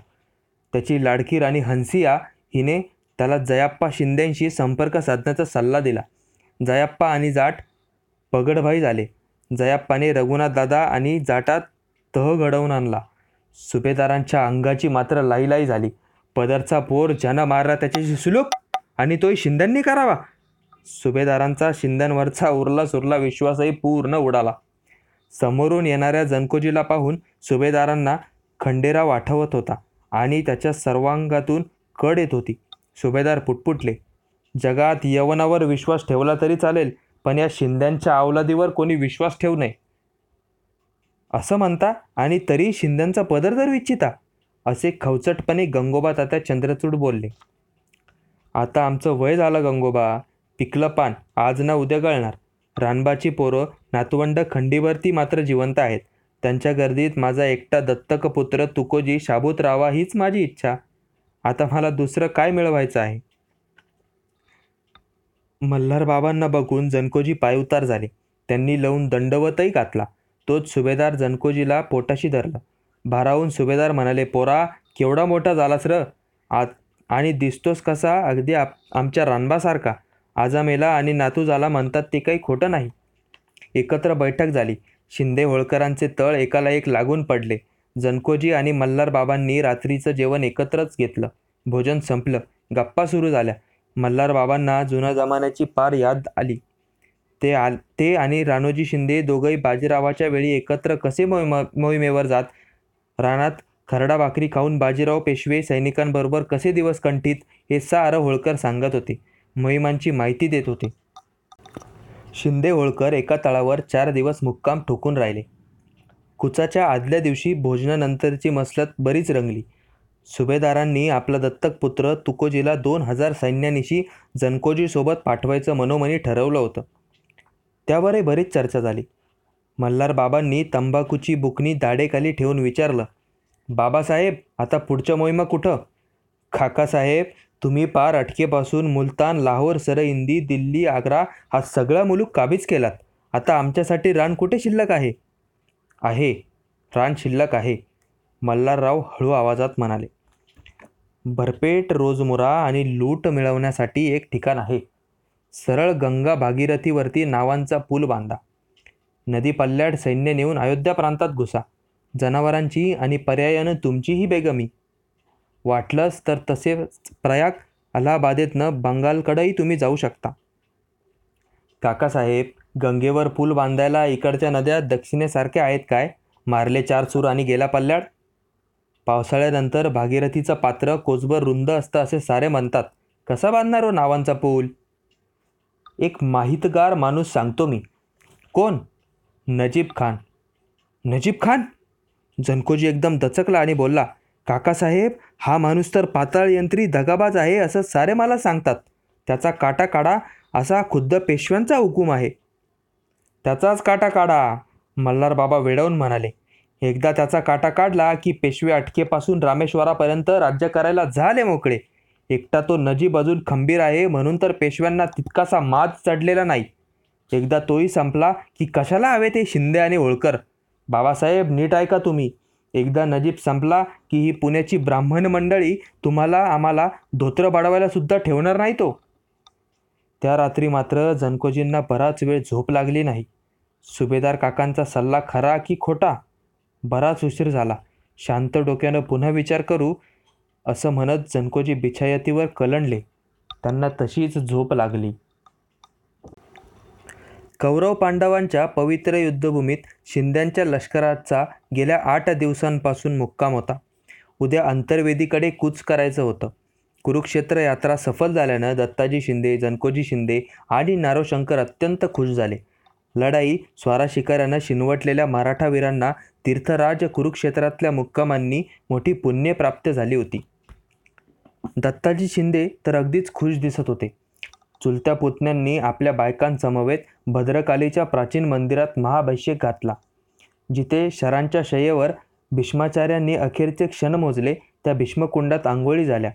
त्याची लाडकी राणी हंसिया हिने त्याला जयाप्पा शिंदेंशी संपर्क साधण्याचा सल्ला दिला. जयाप्पा आणि जाट पगडभाई झाले. जयाप्पाने रघुनाथ दादा आणि जाटात तह घडवून आणला. सुभेदारांच्या अंगाची मात्र लाईलाई झाली. पदरचा पोर ज्यानं मारला त्याच्याशी सुलूक आणि तोही शिंद्यांनी करावा. सुभेदारांचा शिंद्यांवरचा उरला सुरला विश्वासही पूर्ण उडाला. समोरून येणाऱ्या जनकोजीला पाहून सुभेदारांना खंडेराव आठवत होता आणि त्याच्या सर्वांगातून कड येत होती. सुभेदार पुटपुटले. जगात यवनावर विश्वास ठेवला तरी चालेल पण या शिंद्यांच्या अवलादीवर कोणी विश्वास ठेवू नये. असं म्हणता आणि तरी शिंद्यांचा पदर तर इच्छिता असे खवचटपणे गंगोबा तात्या चंद्रचूड बोलले. आता आमचं वय झालं गंगोबा. पिकलं पान आज ना उद्या गळणार. रानबाची पोरं नातवंड खंडीवरती मात्र जिवंत आहेत. त्यांच्या गर्दीत माझा एकटा दत्तक पुत्र तुकोजी शाबूत राहावा हीच माझी इच्छा. आता मला दुसरं काय मिळवायचं आहे? मल्हार बाबांना बघून जनकोजी पायउतार झाले. त्यांनी लावून दंडवतही घातला. तोच सुभेदार जनकोजीला पोटाशी धरला. भारावून सुभेदार म्हणाले पोरा केवढा मोठा झालास र. आत आणि दिसतोस कसा? अगदी आप आमच्या रानबासारखा. आजा मेला आणि नातू झाला म्हणतात ते काही खोटं नाही. एकत्र बैठक झाली. शिंदे होळकरांचे तळ एकाला एक लागून पडले. जनकोजी आणि मल्हारबाबांनी रात्रीचं जेवण एकत्रच घेतलं. भोजन संपलं. गप्पा सुरू झाल्या. मल्हारबाबांना जुन्या जमान्याची पार याद आली. ते आल ते आणि राणोजी शिंदे दोघंही बाजीरावाच्या वेळी एकत्र कसे मोहिम मोहिमेवर जात? रानात खरडा भाकरी खाऊन बाजीराव पेशवे सैनिकांबरोबर कसे दिवस कंठीत? हे सारं होळकर सांगत होते. मोहिमांची माहिती देत होते. शिंदे होळकर एका तळावर चार दिवस मुक्काम ठोकून राहिले. कुचाच्या आदल्या दिवशी भोजनानंतरची मसलत बरीच रंगली. सुभेदारांनी आपला दत्तक पुत्र तुकोजीला दोन हजार सैन्यानिशी जनकोजीसोबत पाठवायचं मनोमनी ठरवलं होतं. त्यावरही बरीच चर्चा झाली. मल्हार बाबांनी तंबाखूची बुकणी दाढेखाली ठेवून विचारलं बाबासाहेब आता पुढच्या मोहिमा कुठं? खाकासाहेब तुम्ही पार अटकेपासून मुलतान लाहोर सरहिंदी दिल्ली आग्रा हा सगळा मुलूक काबीज केलात. आता आमच्यासाठी रान कुठे शिल्लक आहे? आहे. रान शिल्लक आहे. मल्हारराव हळू आवाजात म्हणाले. भरपेट रोजमुरा आणि लूट मिळवण्यासाठी एक ठिकाण आहे. सरळ गंगा भागीरथीवरती नावांचा पूल बांधा. नदी पल्ल्याड सैन्य नेऊन अयोध्या प्रांतात घुसा. जनावरांची आणि पर्यायानं तुमचीही बेगमी. वाटलंच तर तसे प्रयाग अलाहाबादेतनं बंगालकडंही तुम्ही जाऊ शकता. काकासाहेब गंगेवर पूल बांधायला इकडच्या नद्या दक्षिणेसारख्या आहेत काय? मारले चार सूर आणि गेला पल्ल्याड? पावसाळ्यानंतर भागीरथीचं पात्र कोचभर रुंद असतं असे सारे म्हणतात. कसा बांधणार हो नावांचा पूल? एक माहितगार माणूस सांगतो मी. कोण? नजीब खान. नजीब खान? जनकोजी एकदम दचकला आणि बोलला काकासाहेब हा माणूस तर पाताळयंत्री दगाबाज आहे असं सारे मला सांगतात. त्याचा काटा काढा असा खुद्द पेशव्यांचा हुकूम आहे. त्याचाच काटा काढा मल्हार बाबा वेडवून म्हणाले. एकदा त्याचा काटा काढला की पेशवे अटकेपासून रामेश्वरापर्यंत राज्य करायला झाले मोकळे. एकटा तो नजीब अजून खंबीर आहे म्हणून तर पेशव्यांना तितकासा माज चढलेला नाही. एकदा तोही संपला की कशाला हवे ते शिंदे आणि होळकर? बाबासाहेब नीट ऐका तुम्ही. एकदा नजीब संपला की ही पुण्याची ब्राह्मण मंडळी तुम्हाला आम्हाला धोत्र बाळवायला सुद्धा ठेवणार नाही तो. त्या रात्री मात्र जनकोजींना बराच वेळ झोप लागली नाही. सुभेदार काकांचा सल्ला खरा की खोटा? बराच उशीर झाला. शांत डोक्यानं पुन्हा विचार करू असं म्हणत जनकोजी बिछायतीवर कलंडले. त्यांना तशीच झोप लागली. कौरव पांडवांच्या पवित्र युद्धभूमीत शिंद्यांच्या लष्कराचा गेल्या आठ दिवसांपासून मुक्काम होता. उद्या अंतर्वेदीकडे कूच करायचं होतं. कुरुक्षेत्र यात्रा सफल झाल्यानं दत्ताजी शिंदे जनकोजी शिंदे आणि नारोशंकर अत्यंत खुश झाले. लढाई स्वारा शिकाऱ्यानं शिनवटलेल्या मराठा वीरांना तीर्थराज कुरुक्षेत्रातल्या मुक्कामांनी मोठी पुण्यप्राप्त झाली होती. दत्ताजी शिंदे तर अगदीच खुश दिसत होते. चुलत्या पुतण्यांनी आपल्या बायकांसमवेत भद्रकालीच्या प्राचीन मंदिरात महाभिषेक घातला. जिथे शरांच्या शय्येवर भीष्माचार्यांनी अखेरचे क्षण मोजले त्या भीष्मकुंडात आंघोळी झाल्या.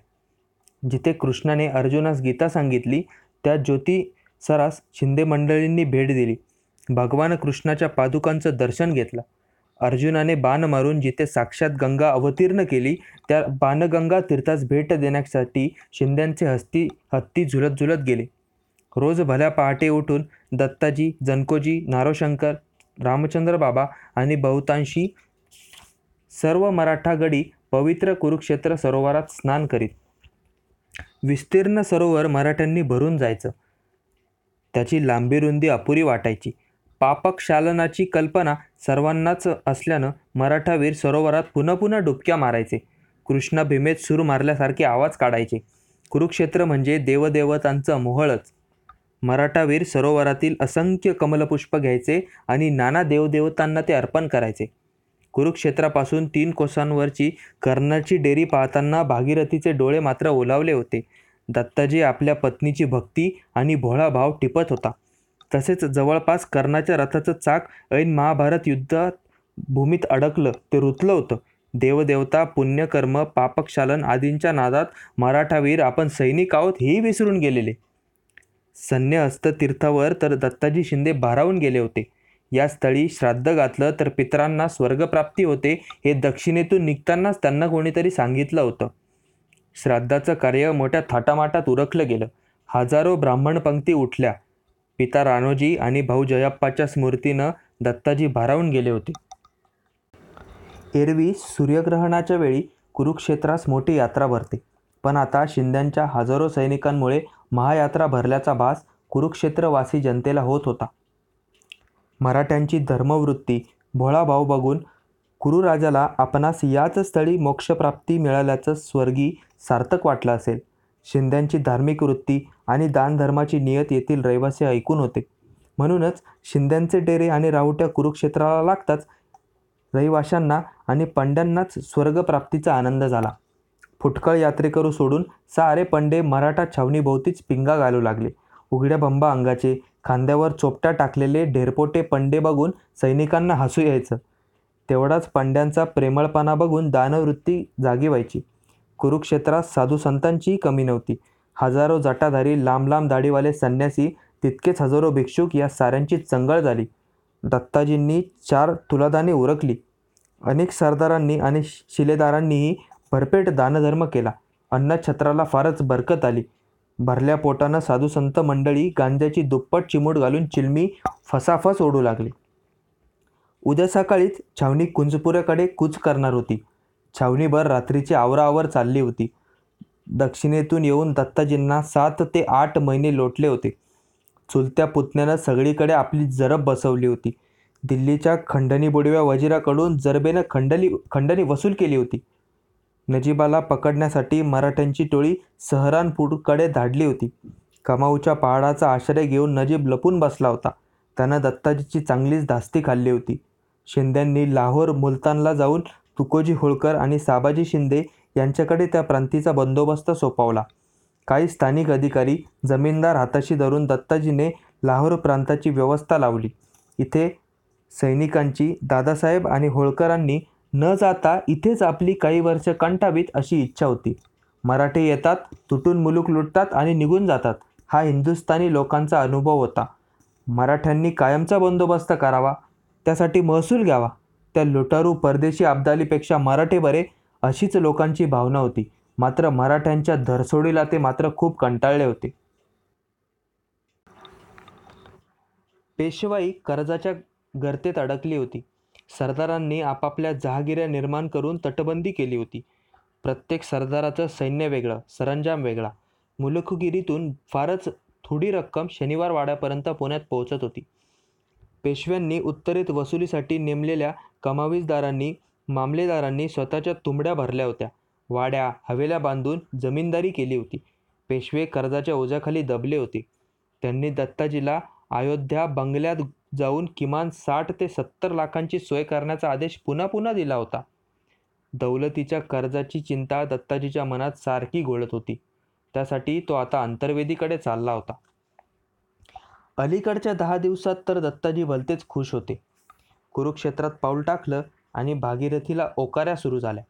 जिथे कृष्णाने अर्जुनास गीता सांगितली त्या ज्योती सरास शिंदे मंडळींनी भेट दिली. भगवान कृष्णाच्या पादुकांचं दर्शन घेतलं. अर्जुनाने बाण मारून जिथे साक्षात गंगा अवतीर्ण केली त्या बाणगंगा तीर्थास भेट देण्यासाठी शिंद्यांचे हस्ती हत्ती झुलत झुलत गेले. रोज भल्या पहाटे उठून दत्ताजी जनकोजी नारोशंकर रामचंद्र बाबा आणि बहुतांशी सर्व मराठा गडी पवित्र कुरुक्षेत्र सरोवरात स्नान करीत. विस्तीर्ण सरोवर मराठ्यांनी भरून जायचं. त्याची लांबी रुंदी अपुरी वाटायची. पापक्षालनाची कल्पना सर्वांनाच असल्यानं मराठावीर सरोवरात पुन्हा पुन्हा डुबक्या मारायचे. कृष्णा भीमेत सूर मारल्यासारखे आवाज काढायचे. कुरुक्षेत्र म्हणजे देवदेवतांचं मोहळच. मराठावीर सरोवरातील असंख्य कमलपुष्प घ्यायचे आणि नाना देवदेवतांना ते अर्पण करायचे. कुरुक्षेत्रापासून तीन कोसांवरची कर्णाची डेरी पाहताना भागीरथीचे डोळे मात्र ओलावले होते. दत्ताजी आपल्या पत्नीची भक्ती आणि भोळा भाव टिपत होता. तसेच जवळपास कर्णाच्या रथाचं चाक ऐन महाभारत युद्धात भूमीत अडकलं ते रुतलं होतं. देवदेवता पुण्यकर्म पापक्षालन आदींच्या नादात मराठावीर आपण सैनिक आहोत हेही विसरून गेलेले. संन्यहस्त तीर्थावर तर दत्ताजी शिंदे भारावून गेले होते. या स्थळी श्राद्ध घातलं तर पितरांना स्वर्गप्राप्ती होते हे दक्षिणेतून निघतानाच त्यांना कोणीतरी सांगितलं होतं. श्राद्धाचं कार्य मोठ्या थाटामाटात उरकलं गेलं. हजारो ब्राह्मण पंक्ती उठल्या. पिता राणोजी आणि भाऊ जयाप्पाच्या स्मृतीनं दत्ताजी भारावून गेले होते. एरवी सूर्यग्रहणाच्या वेळी कुरुक्षेत्रास मोठी यात्रा भरते. पण आता शिंद्यांच्या हजारो सैनिकांमुळे महायात्रा भरल्याचा भास कुरुक्षेत्रवासी जनतेला होत होता. मराठ्यांची धर्मवृत्ती भोळाभाव बघून कुरुराजाला आपणास याच स्थळी मोक्षप्राप्ती मिळाल्याचं स्वर्गी सार्थक वाटलं असेल. शिंद्यांची धार्मिक वृत्ती आणि दानधर्माची नियत येथील रहिवासी ऐकून होते. म्हणूनच शिंद्यांचे डेरे आणि राहुट्या कुरुक्षेत्राला लागताच रहिवाशांना आणि पंड्यांनाच स्वर्गप्राप्तीचा आनंद झाला. फुटकळ यात्रेकरू सोडून सारे पंडे मराठा छावणीभोवतीच पिंगा घालू लागले. उघड्या बंबा अंगाचे खांद्यावर चोपट्या टाकलेले ढेरपोटे पंडे बघून सैनिकांना हसू यायचं. तेवढाच पंड्यांचा प्रेमळपणा बघून दानवृत्ती जागी व्हायची. कुरुक्षेत्रात साधू संतांचीही कमी नव्हती. हजारो जटाधारी लांब लांब दाढीवाले संन्यासी तितकेच हजारो भिक्षुक या साऱ्यांची चंगळ झाली. दत्ताजींनी चार तुलादाने उरकली. अनेक सरदारांनी आणि शिलेदारांनीही भरपेट दानधर्म केला. अन्नछत्राला फारच बरकत आली. भरल्या पोटानं साधुसंत मंडळी गांजाची दुप्पट चिमूट घालून चिलमी फसाफस ओढू लागली. उद्या सकाळीच छावणी कुंजपुऱ्याकडे कूच करणार होती. छावणीभर रात्रीची आवराआवर चालली होती. दक्षिणेतून येऊन दत्ताजींना सात ते आठ महिने लोटले होते. चुलत्या पुतण्यानं सगळीकडे आपली जरब बसवली होती. दिल्लीच्या खंडणी बुडव्या वजिराकडून जरबेनं खंडली खंडणी वसूल केली होती. नजीबाला पकडण्यासाठी मराठ्यांची टोळी सहरानपूरकडे धाडली होती. कमाऊच्या पहाडाचा आश्रय घेऊन नजीब लपून बसला होता. त्यानं दत्ताजीची चांगलीच धास्ती खाल्ली होती. शिंद्यांनी लाहोर मुलतानला जाऊन तुकोजी होळकर आणि साबाजी शिंदे यांच्याकडे त्या प्रांतीचा बंदोबस्त सोपवला. काही स्थानिक अधिकारी जमीनदार हाताशी धरून दत्ताजीने लाहोर प्रांताची व्यवस्था लावली. इथे सैनिकांची दादासाहेब आणि होळकरांनी न जाता इथेच आपली काही वर्ष कंटावीत अशी इच्छा होती. मराठे येतात तुटून मुलूक लुटतात आणि निघून जातात. हा हिंदुस्थानी लोकांचा अनुभव होता. मराठ्यांनी कायमचा बंदोबस्त करावा त्यासाठी महसूल घ्यावा. त्या लुटारू परदेशी अब्दालीपेक्षा मराठे बरे अशीच लोकांची भावना होती. मात्र मराठ्यांच्या धरसोडीला ते मात्र खूप कंटाळले होते. पेशवाई कर्जाच्या गर्तेत अडकली होती. सरदारांनी आपापल्या जहागिऱ्या निर्माण करून तटबंदी केली होती. प्रत्येक सरदाराचं सैन्य वेगळं सरंजाम वेगळा. मुलखगिरीतून फारच थोडी रक्कम शनिवार वाड्यापर्यंत पुण्यात पोहोचत होती. पेशव्यांनी उत्तरेत वसुलीसाठी नेमलेल्या कमावीजदारांनी मामलेदारांनी स्वतःच्या तुंबड्या भरल्या होत्या. वाड्या हवेल्या बांधून जमीनदारी केली होती. पेशवे कर्जाच्या ओझ्याखाली दबले होते. त्यांनी दत्ताजीला अयोध्या बंगल्यात जाऊन किमान साठ ते सत्तर लाखांची सोय करण्याचा आदेश पुन्हा पुन्हा दिला होता. दौलतीच्या कर्जाची चिंता दत्ताजीच्या मनात सारखी घोळत होती. त्यासाठी तो आता अंतर्वेदीकडे चालला होता. अलीकडच्या दहा दिवसात तर दत्ताजी भलतेच खुश होते. कुरुक्षेत्रात पाऊल टाकलं आणि भागीरथीला ओकाऱ्या सुरू झाल्या.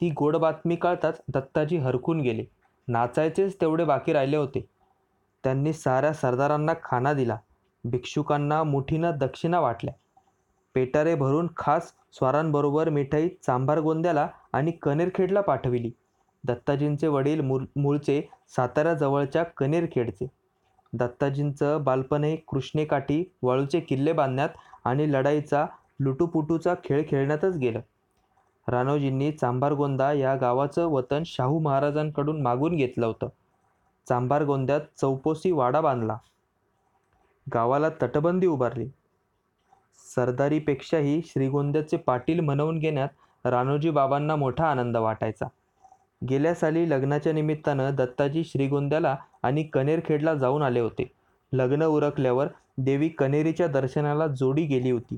ती गोड बातमी कळताच दत्ताजी हरकून गेले. नाचायचेच तेवढे बाकी राहिले होते. त्यांनी साऱ्या सरदारांना खाना दिला. भिक्षुकांना मुठीनं दक्षिणा वाटल्या. पेटारे भरून खास स्वारांबरोबर मिठाई चांभार गोंद्याला आणि कनेरखेडला पाठविली. दत्ताजींचे वडील मूळ मूळचे साताऱ्याजवळच्या कनेरखेडचे. दत्ताजींचं बालपणही कृष्णेकाठी वाळूचे किल्ले बांधण्यात आणि लढाईचा लुटूपुटूचा खेळ खेळण्यातच गेलं. रानोजींनी चांभारगोंदा या गावाचं वतन शाहू महाराजांकडून मागून घेतलं होतं. चांभारगोंद्यात चौपोसी वाडा बांधला. गावाला तटबंदी उभारली. सरदारीपेक्षाही श्रीगोंद्याचे पाटील म्हणवून घेण्यात रानोजी बाबांना मोठा आनंद वाटायचा. गेल्या साली लग्नाच्या निमित्तानं दत्ताजी श्रीगोंद्याला आणि कनेरखेडला जाऊन आले होते. लग्न उरकल्यावर देवी कनेरीच्या दर्शनाला जोडी गेली होती.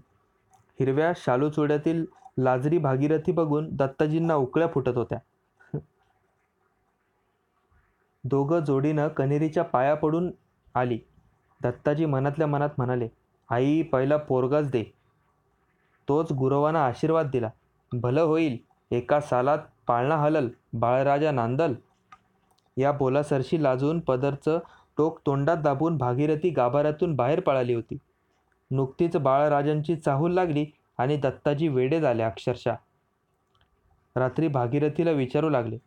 हिरव्या शालूचोड्यातील लाजरी भागीरथी बघून दत्ताजींना उकळ्या फुटत होत्या. दोघं जोडीनं कनेरीच्या पाया पडून आली. दत्ताजी मनातल्या मनात म्हणाले आई पहिला पोरगाच दे. तोच गुरवांना आशीर्वाद दिला. भलं होईल. एका सालात पाळणा हलल बाळराजा नांदल. या बोलासरशी लाजून पदरचं टोक तोंडात दाबून भागीरथी गाभाऱ्यातून बाहेर पळाली होती. नुकतीच बाळराजांची चाहूल लागली आणि दत्ताजी वेडे झाले अक्षरशः. रात्री भागीरथीला विचारू लागले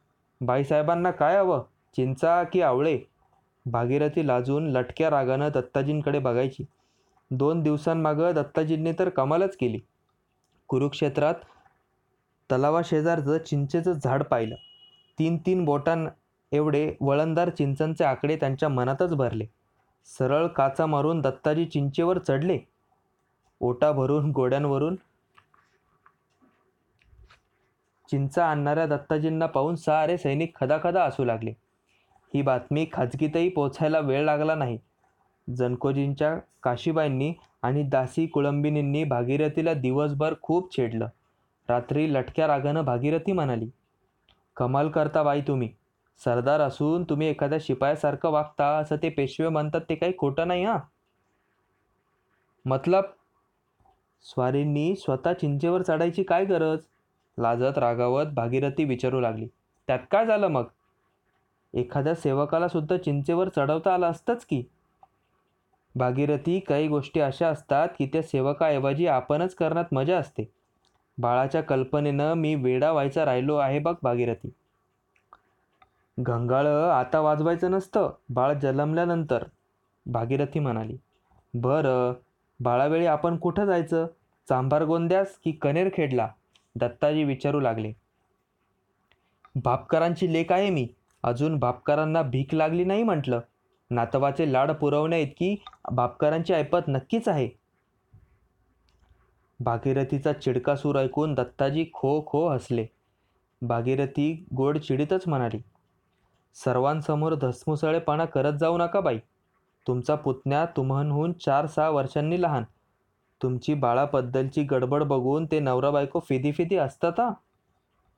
बाईसाहेबांना काय हवं? चिंचा की आवळे? भागीरथी लाजून लटक्या रागानं दत्ताजींकडे बघायची. दोन दिवसांमागं दत्ताजींनी तर कमालच केली. कुरुक्षेत्रात तलावाशेजारचं चिंचेचं झाड पाहिलं तीन तीन बोटां एवढे वळणदार चिंचांचे आकडे त्यांच्या मनातच भरले. सरळ काचा मारून दत्ताजी चिंचेवर चढले. ओटा भरून गोड्यांवरून चिंचा आणणाऱ्या दत्ताजींना पाहून सारे सैनिक खदाखदा असू लागले. ही बातमी खाजगीतही पोचायला वेळ लागला नाही. जनकोजींच्या काशीबाईंनी आणि दासी कुळंबिनींनी भागीरथीला दिवसभर खूप छेडलं. रात्री लटक्या रागानं भागीरथी म्हणाली कमाल करता बाई तुम्ही. सरदार असून तुम्ही एखाद्या शिपायासारखं वागता असं ते पेशवे म्हणतात ते काही खोटं नाही हां. मतलब स्वारींनी स्वतः चिंचेवर चढायची काय गरज? लाजत रागावत भागीरथी विचारू लागली. त्यात काय झालं मग? एखाद्या सेवकाला सुद्धा चिंचेवर चढवता आलं असतंच की? भागीरथी काही गोष्टी अशा असतात की त्या सेवकाऐवजी आपणच करण्यात मजा असते. बाळाच्या कल्पनेनं मी वेडा व्हायचा राहिलो आहे बघ भागीरथी. घंगाळं आता वाजवायचं नसतं. बाळ जन्मल्यानंतर. भागीरथी म्हणाली बरं बाळावेळी आपण कुठं जायचं? चांभार गोंद्यास की कनेरखेडला दत्ताजी विचारू लागले. भापकरांची लेख आहे मी. अजून भापकरांना भीक लागली नाही म्हटलं. नातवाचे लाड पुरवण्या इतकी भापकरांची ऐपत नक्कीच आहे. भागीरथीचा चिडका सूर ऐकून दत्ताजी खो खो हसले. भागीरथी गोड चिडीतच म्हणाली सर्वांसमोर धसमुसळेपणा करत जाऊ नका बाई. तुमचा पुतण्या तुम्हाहून चार सहा वर्षांनी लहान. तुमची बाळाबद्दलची गडबड बघून ते नवरा बायको फिदी फिदी असतात हा?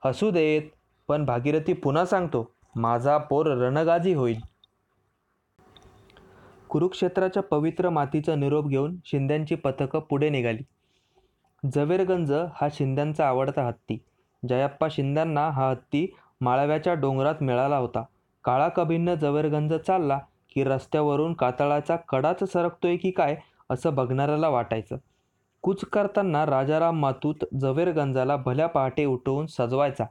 हसू देत पण भागीरथी पुन्हा सांगतो माझा पोर रणगाजी होईल. कुरुक्षेत्राच्या पवित्र मातीचा निरोप घेऊन शिंद्यांची पथकं पुढे निघाली. जवेरगंज हा शिंद्यांचा आवडता हत्ती. जयाप्पा शिंद्यांना हा हत्ती माळव्याच्या डोंगरात मिळाला होता. काळा कबीनं जवेरगंज चालला की रस्त्यावरून कातळाचा कडाच सरकतोय की काय असं बघणाऱ्याला वाटायचं. कूच करताना राजाराम मातूत जवेरगंजाला भल्या पहाटे उठवून सजवायचा.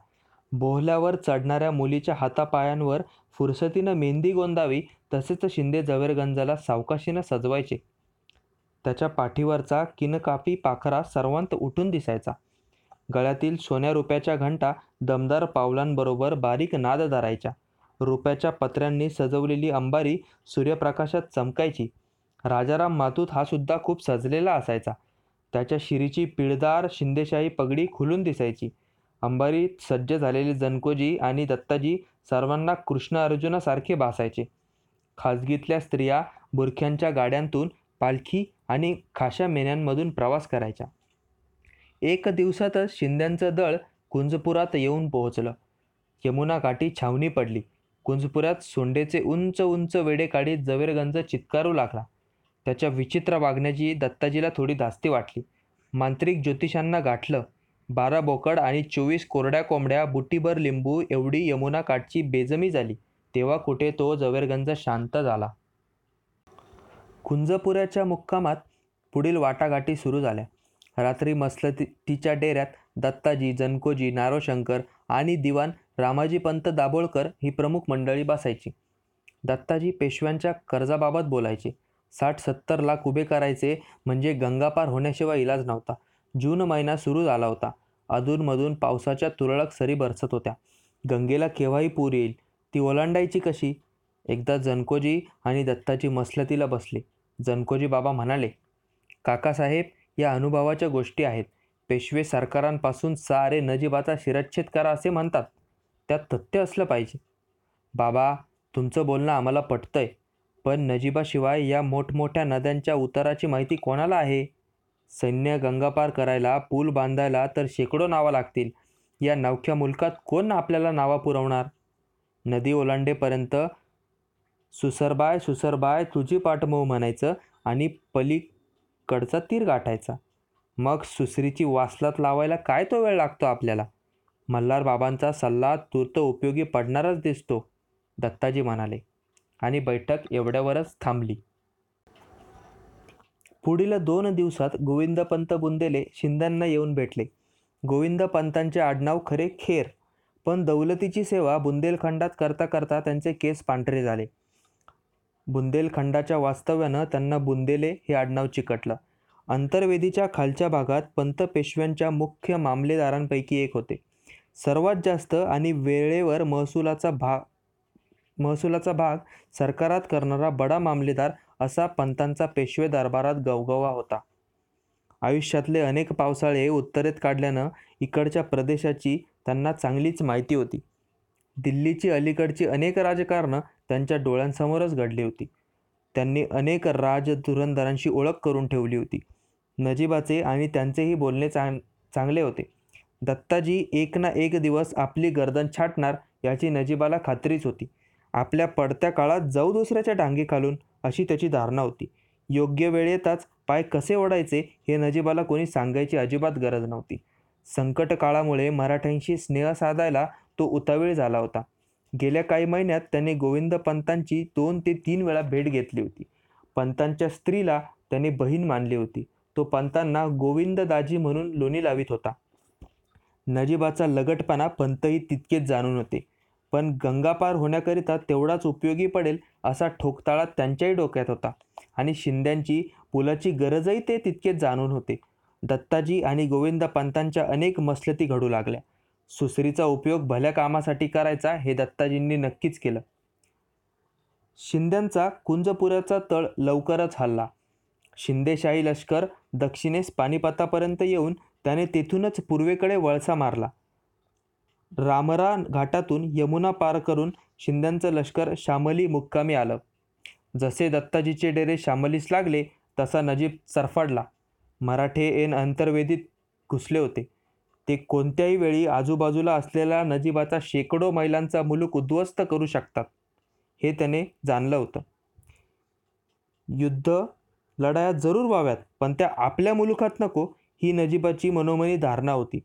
बोहल्यावर चढणाऱ्या मुलीच्या हातापायांवर फुरसतीनं मेहंदी गोंदावी तसेच शिंदे जवेरगंजाला सावकाशीनं सजवायचे. त्याच्या पाठीवरचा किनकापी पाखरा सर्वांत उठून दिसायचा. गळ्यातील सोन्या रुपयाच्या घंटा दमदार पावलांबरोबर बारीक नाद धरायच्या. रुपयाच्या पत्र्यांनी सजवलेली अंबारी सूर्यप्रकाशात चमकायची. राजाराम मातूत हा सुद्धा खूप सजलेला असायचा. त्याच्या शिरीची पिळदार शिंदेशाही पगडी खुलून दिसायची. अंबारीत सज्ज झालेले जनकोजी आणि दत्ताजी सर्वांना कृष्ण अर्जुनासारखे भासायचे. खाजगीतल्या स्त्रिया बुरख्यांच्या गाड्यांतून पालखी आणि खाशा मेन्यांमधून प्रवास करायच्या. एक दिवसातच शिंद्यांचं दळ कुंजपुरात येऊन पोहोचलं. यमुना काठी छावणी पडली. कुंजपुरात सोंडेचे उंच उंच वेडे काढीत जवेरगंज चित्कारू लागला. त्याच्या विचित्र वागण्याची दत्ताजीला थोडी धास्ती वाटली. मांत्रिक ज्योतिषांना गाठलं. बारा बोकड आणि चोवीस कोरड्या कोंबड्या बुटीभर लिंबू एवढी यमुना काठची बेजमी झाली. तेव्हा कुठे तो जवेरगंज शांत झाला. कुंजपुऱ्याच्या मुक्कामात पुढील वाटाघाटी सुरू झाल्या. रात्री मसलतीच्या डेऱ्यात दत्ताजी जनकोजी नारोशंकर आणि दिवाण रामाजी पंत दाभोळकर ही प्रमुख मंडळी बसायची. दत्ताजी पेशव्यांच्या कर्जाबाबत बोलायचे. साठ सत्तर लाख उभे करायचे म्हणजे गंगापार होण्याशिवाय इलाज नव्हता. जून महिना सुरू झाला होता. अधूनमधून पावसाच्या तुरळक सरी बरसत होत्या. गंगेला केव्हाही पूर येईल? ती ओलांडायची कशी? एकदा जनकोजी आणि दत्ताजी मसलतीला बसले. जनकोजी बाबा म्हणाले काकासाहेब या अनुभवाच्या गोष्टी आहेत. पेशवे सरकारांपासून सारे नजीबाचा शिरच्छेद करा असे म्हणतात. त्यात तथ्य असलं पाहिजे. बाबा तुमचं बोलणं आम्हाला पटतंय पण नजीबाशिवाय या मोठमोठ्या नद्यांच्या उताराची माहिती कोणाला आहे? सैन्य गंगापार करायला पूल बांधायला तर शेकडो नावं लागतील. या नवख्या मुलकात कोण आपल्याला नावा पुरवणार? नदी ओलांडेपर्यंत सुसरबाय सुसरबाय तुझी पाठमऊ म्हणायचं आणि पलीकडचा तीर गाठायचा. मग सुसरीची वासलात लावायला काय तो वेळ लागतो आपल्याला? मल्हार बाबांचा सल्ला तूर्त उपयोगी पडणारच दिसतो दत्ताजी म्हणाले. आणि बैठक एवढ्यावरच थांबली. पुढील दोन दिवसात गोविंदपंत बुंदेले शिंद्यांना येऊन भेटले. गोविंदपंतांचे आडनाव खरे खेर पण दौलतीची सेवा बुंदेलखंडात करता करता त्यांचे केस पांढरे झाले. बुंदेलखंडाच्या वास्तव्यानं त्यांना बुंदेले हे आडनाव चिकटलं. अंतर्वेदीच्या खालच्या भागात पंत पेशव्यांच्या मुख्य मामलेदारांपैकी एक होते. सर्वात जास्त आणि वेळेवर महसुलाचा भाग महसुलाचा भाग सरकारात करणारा बडा मामलेदार असा पंतांचा पेशवे दरबारात गवगवा होता. आयुष्यातले अनेक पावसाळे उत्तरेत काढल्यानं इकडच्या प्रदेशाची त्यांना चांगलीच माहिती होती. दिल्लीची अलीकडची अनेक राजकारणं त्यांच्या डोळ्यांसमोरच घडली होती. त्यांनी अनेक राजधुरंदरांशी ओळख करून ठेवली होती. नजीबाचे आणि त्यांचेही बोलणे चांग चांगले होते. दत्ताजी एक ना एक दिवस आपली गर्दन छाटणार याची नजीबाला खात्रीच होती. आपल्या पडत्या काळात जाऊ दुसऱ्याच्या टांगी खालून अशी त्याची धारणा होती. योग्य वेळ येताच पाय कसे ओढायचे हे नजीबाला कोणी सांगायची अजिबात गरज नव्हती. संकट काळामुळे मराठ्यांशी स्नेह साधायला तो उतावीळ झाला होता. गेल्या काही महिन्यात त्याने गोविंद पंतांची दोन ते तीन वेळा भेट घेतली होती. पंतांच्या स्त्रीला त्याने बहीण मानली होती. तो पंतांना गोविंद दाजी म्हणून लोणी लावित होता. नजीबाचा लगटपणा पंतही तितकेच जाणून होते. पण गंगापार होण्याकरिता तेवढाच उपयोगी पडेल असा ठोकताळा त्यांच्याही डोक्यात होता आणि शिंद्यांची पुलाची गरजही ते तितकेच जाणून होते. दत्ताजी आणि गोविंद पंतांच्या अनेक मसलती घडू लागल्या. सुसरीचा उपयोग भल्या कामासाठी करायचा हे दत्ताजींनी नक्कीच केलं. शिंद्यांचा कुंजपुराचा तळ लवकरच हल्ला. शिंदेशाही लष्कर दक्षिणेस पानिपतापर्यंत येऊन त्याने तेथूनच पूर्वेकडे वळसा मारला. रामरा घाटातून यमुना पार करून शिंद्यांचं लष्कर शामली मुक्कामी आलं. जसे दत्ताजीचे डेरे शामलीस लागले तसा नजीब सरफाडला. मराठे एन अंतर्वेदीत घुसले होते. ते कोणत्याही वेळी आजूबाजूला असलेल्या नजीबाचा शेकडो मैलांचा मुलूक उद्ध्वस्त करू शकतात हे त्याने जाणलं होतं. युद्ध लढाया जरूर व्हाव्यात पण त्या आपल्या मुलुखात नको ही नजीबाची मनोमनी धारणा होती.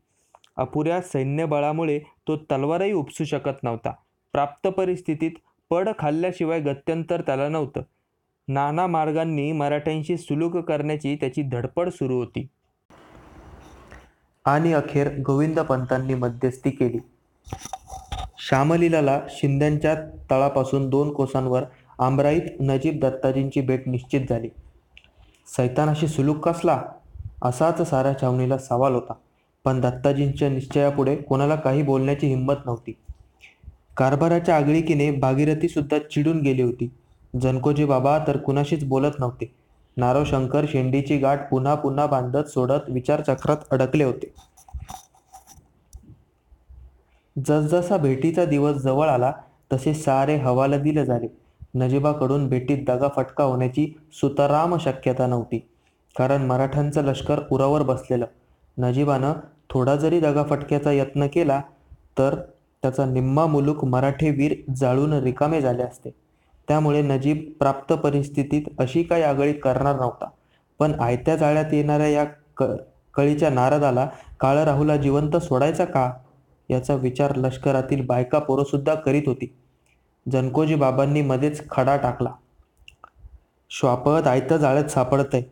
अपुऱ्या सैन्यबळामुळे तो तलवारही उपसू शकत नव्हता. प्राप्त परिस्थितीत पड खाल्ल्याशिवाय गत्यंतर त्याला नव्हतं. नाना मार्गांनी मराठ्यांशी सुलूक करण्याची त्याची धडपड सुरू होती. आणि अखेर गोविंद पंतांनी मध्यस्थी केली. श्यामलीलाला शिंद्यांच्या तळापासून दोन कोसांवर आमराईत नजीब दत्ताजींची भेट निश्चित झाली. सैतानाशी सुलूक कसला? असाच साऱ्या छावणीला सवाल होता. पण दत्ताजींच्या निश्चयापुढे कोणाला काही बोलण्याची हिंमत नव्हती. कारभाराच्या आगळीकीने भागीरथीसुद्धा चिडून गेली होती. जनकोजी बाबा तर कुणाशीच बोलत नव्हते. नारो शंकर शेंडीची गाठ पुन्हा पुन्हा बांधत सोडत विचारचक्रात अडकले होते. जसजसा भेटीचा दिवस जवळ आला तसे सारे हवालदिल झाले नजीबाकडून भेटीत दगाफटका होण्याची सुताराम शक्यता नव्हती. कारण मराठ्यांचं लष्कर उरावर बसलेलं. नजीबानं थोडा जरी दगाफटक्याचा यत्न केला तर त्याचा निम्मा मुलूक मराठे वीर जाळून रिकामे झाले असते. त्यामुळे नजीब प्राप्त परिस्थितीत अशी काही आगळी करणार नव्हता. पण आयत्या जाळ्यात येणाऱ्या या क कळीच्या नारदाला काळ राहूला जिवंत सोडायचा का? याचा विचार लष्करातील बायका पोरंसुद्धा करीत होती. जनकोजी बाबांनी मध्येच खडा टाकला. श्वापत आयतं जाळ्यात सापडतंय.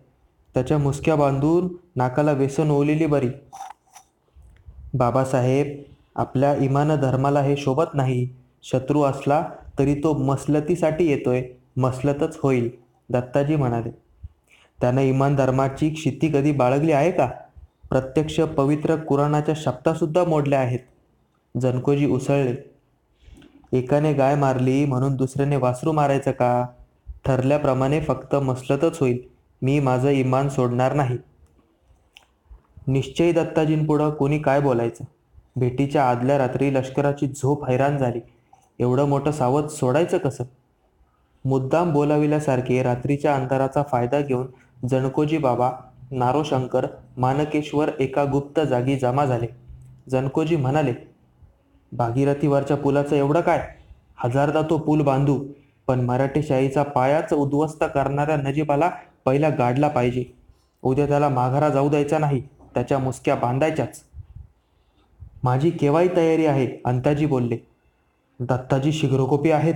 त्याच्या मुसक्या बांधून नाकाला व्यसन ओलेली बरी. बाबासाहेब आपल्या इमान धर्माला हे शोभत नाही. शत्रू असला तरी तो मसलतीसाठी येतोय. मसलतच होईल दत्ताजी म्हणाले. त्यानं इमान धर्माची क्षिती कधी बाळगली आहे का? प्रत्यक्ष पवित्र कुराणाच्या शब्दासुद्धा मोडल्या आहेत. जनकोजी उसळले. एकाने गाय मारली म्हणून दुसऱ्याने वासरू मारायचं का? ठरल्याप्रमाणे फक्त मसलतच होईल. मी माझं इमान सोडणार नाही. निश्चयी दत्ताजींपुढं कोणी काय बोलायचं? भेटीच्या आदल्या रात्री लष्कराची झोप हैराण झाली. एवढं मोठं सावध सोडायचं कसं? मुद्दाम बोलाविल्यासारखे रात्रीच्या अंधाराचा फायदा घेऊन जणकोजी बाबा नारोशंकर मानकेश्वर एका गुप्त जागी जमा झाले. जनकोजी म्हणाले भागीरथीवरच्या पुलाचं एवढं काय? हजारदा तो पूल बांधू पण मराठेशाहीचा पायाच उद्ध्वस्त करणाऱ्या नजीबाला पहिला गाडला पाहिजे. उद्या त्याला माघारा जाऊ द्यायचा नाही त्याच्या मुसक्या बांधायच्याच. माझी केव्हाही तयारी आहे अंताजी बोलले. दत्ताजी शिग्रकोपी आहेत.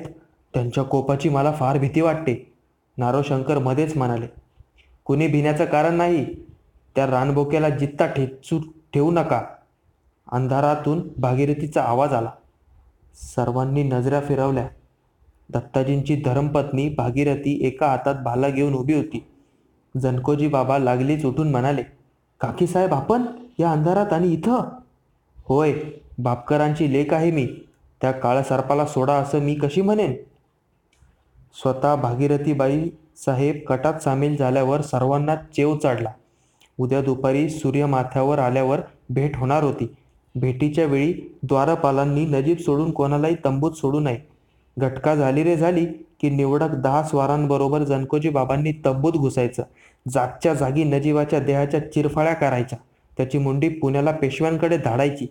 त्यांच्या कोपाची मला फार भीती वाटते. नारोशंकर मध्येच म्हणाले कुणी भिण्याचं कारण नाही. त्या रानबोक्याला जित्ता ठेचू ठेवू नका. अंधारातून भागीरथीचा आवाज आला. सर्वांनी नजऱ्या फिरवल्या. दत्ताजींची धर्मपत्नी भागीरथी एका हातात भाला घेऊन उभी होती. जनकोजी बाबा लागलीच उठून म्हणाले काकीसाहेब आपण या अंधारात आणि इथं? होय बापकरांची लेख आहे मी. त्या काळ्या सर्पाला सोडा असं मी कशी म्हणेन? स्वतः भागीरथीबाई साहेब कटात सामील झाल्यावर सर्वांना चेव चढला उद्या दुपारी सूर्य माथ्यावर आल्यावर भेट होणार होती. भेटीच्या वेळी द्वारपालांनी नजीब सोडून कोणालाही तंबूत सोडू नये. घटका झाली रे झाली की निवडक दहा स्वारांबरोबर जनकोजी बाबांनी तंबूत घुसायचं. जागच्या जागी नजीबाच्या देहाच्या चिरफाळ्या करायच्या. त्याची मुंडी पुण्याला पेशव्यांकडे धाडायची.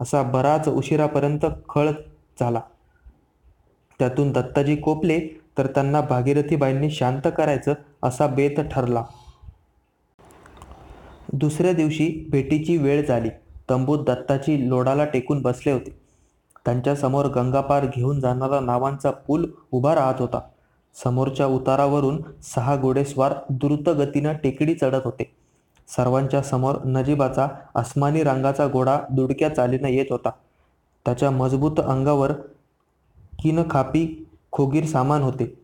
असा बराच उशिरापर्यंत खळ झाला. त्यातून दत्ताजी कोपले तर त्यांना भागीरथीबाईंनी शांत करायचं असा बेत ठरला. दुसऱ्या दिवशी भेटीची वेळ झाली. तंबूत दत्ताची लोडाला टेकून बसले होते. त्यांच्यासमोर गंगापार घेऊन जाणारा नावांचा पूल उभा राहत होता. समोरच्या उतारावरून सहा घोडेस्वार द्रुतगतीनं टेकडी चढत होते. सर्वांच्या समोर नजीबाचा अस्मानी रंगाचा घोडा दुडक्या चालीनं येत होता. त्याच्या मजबूत अंगावर किनखापी खोगीर सामान होते.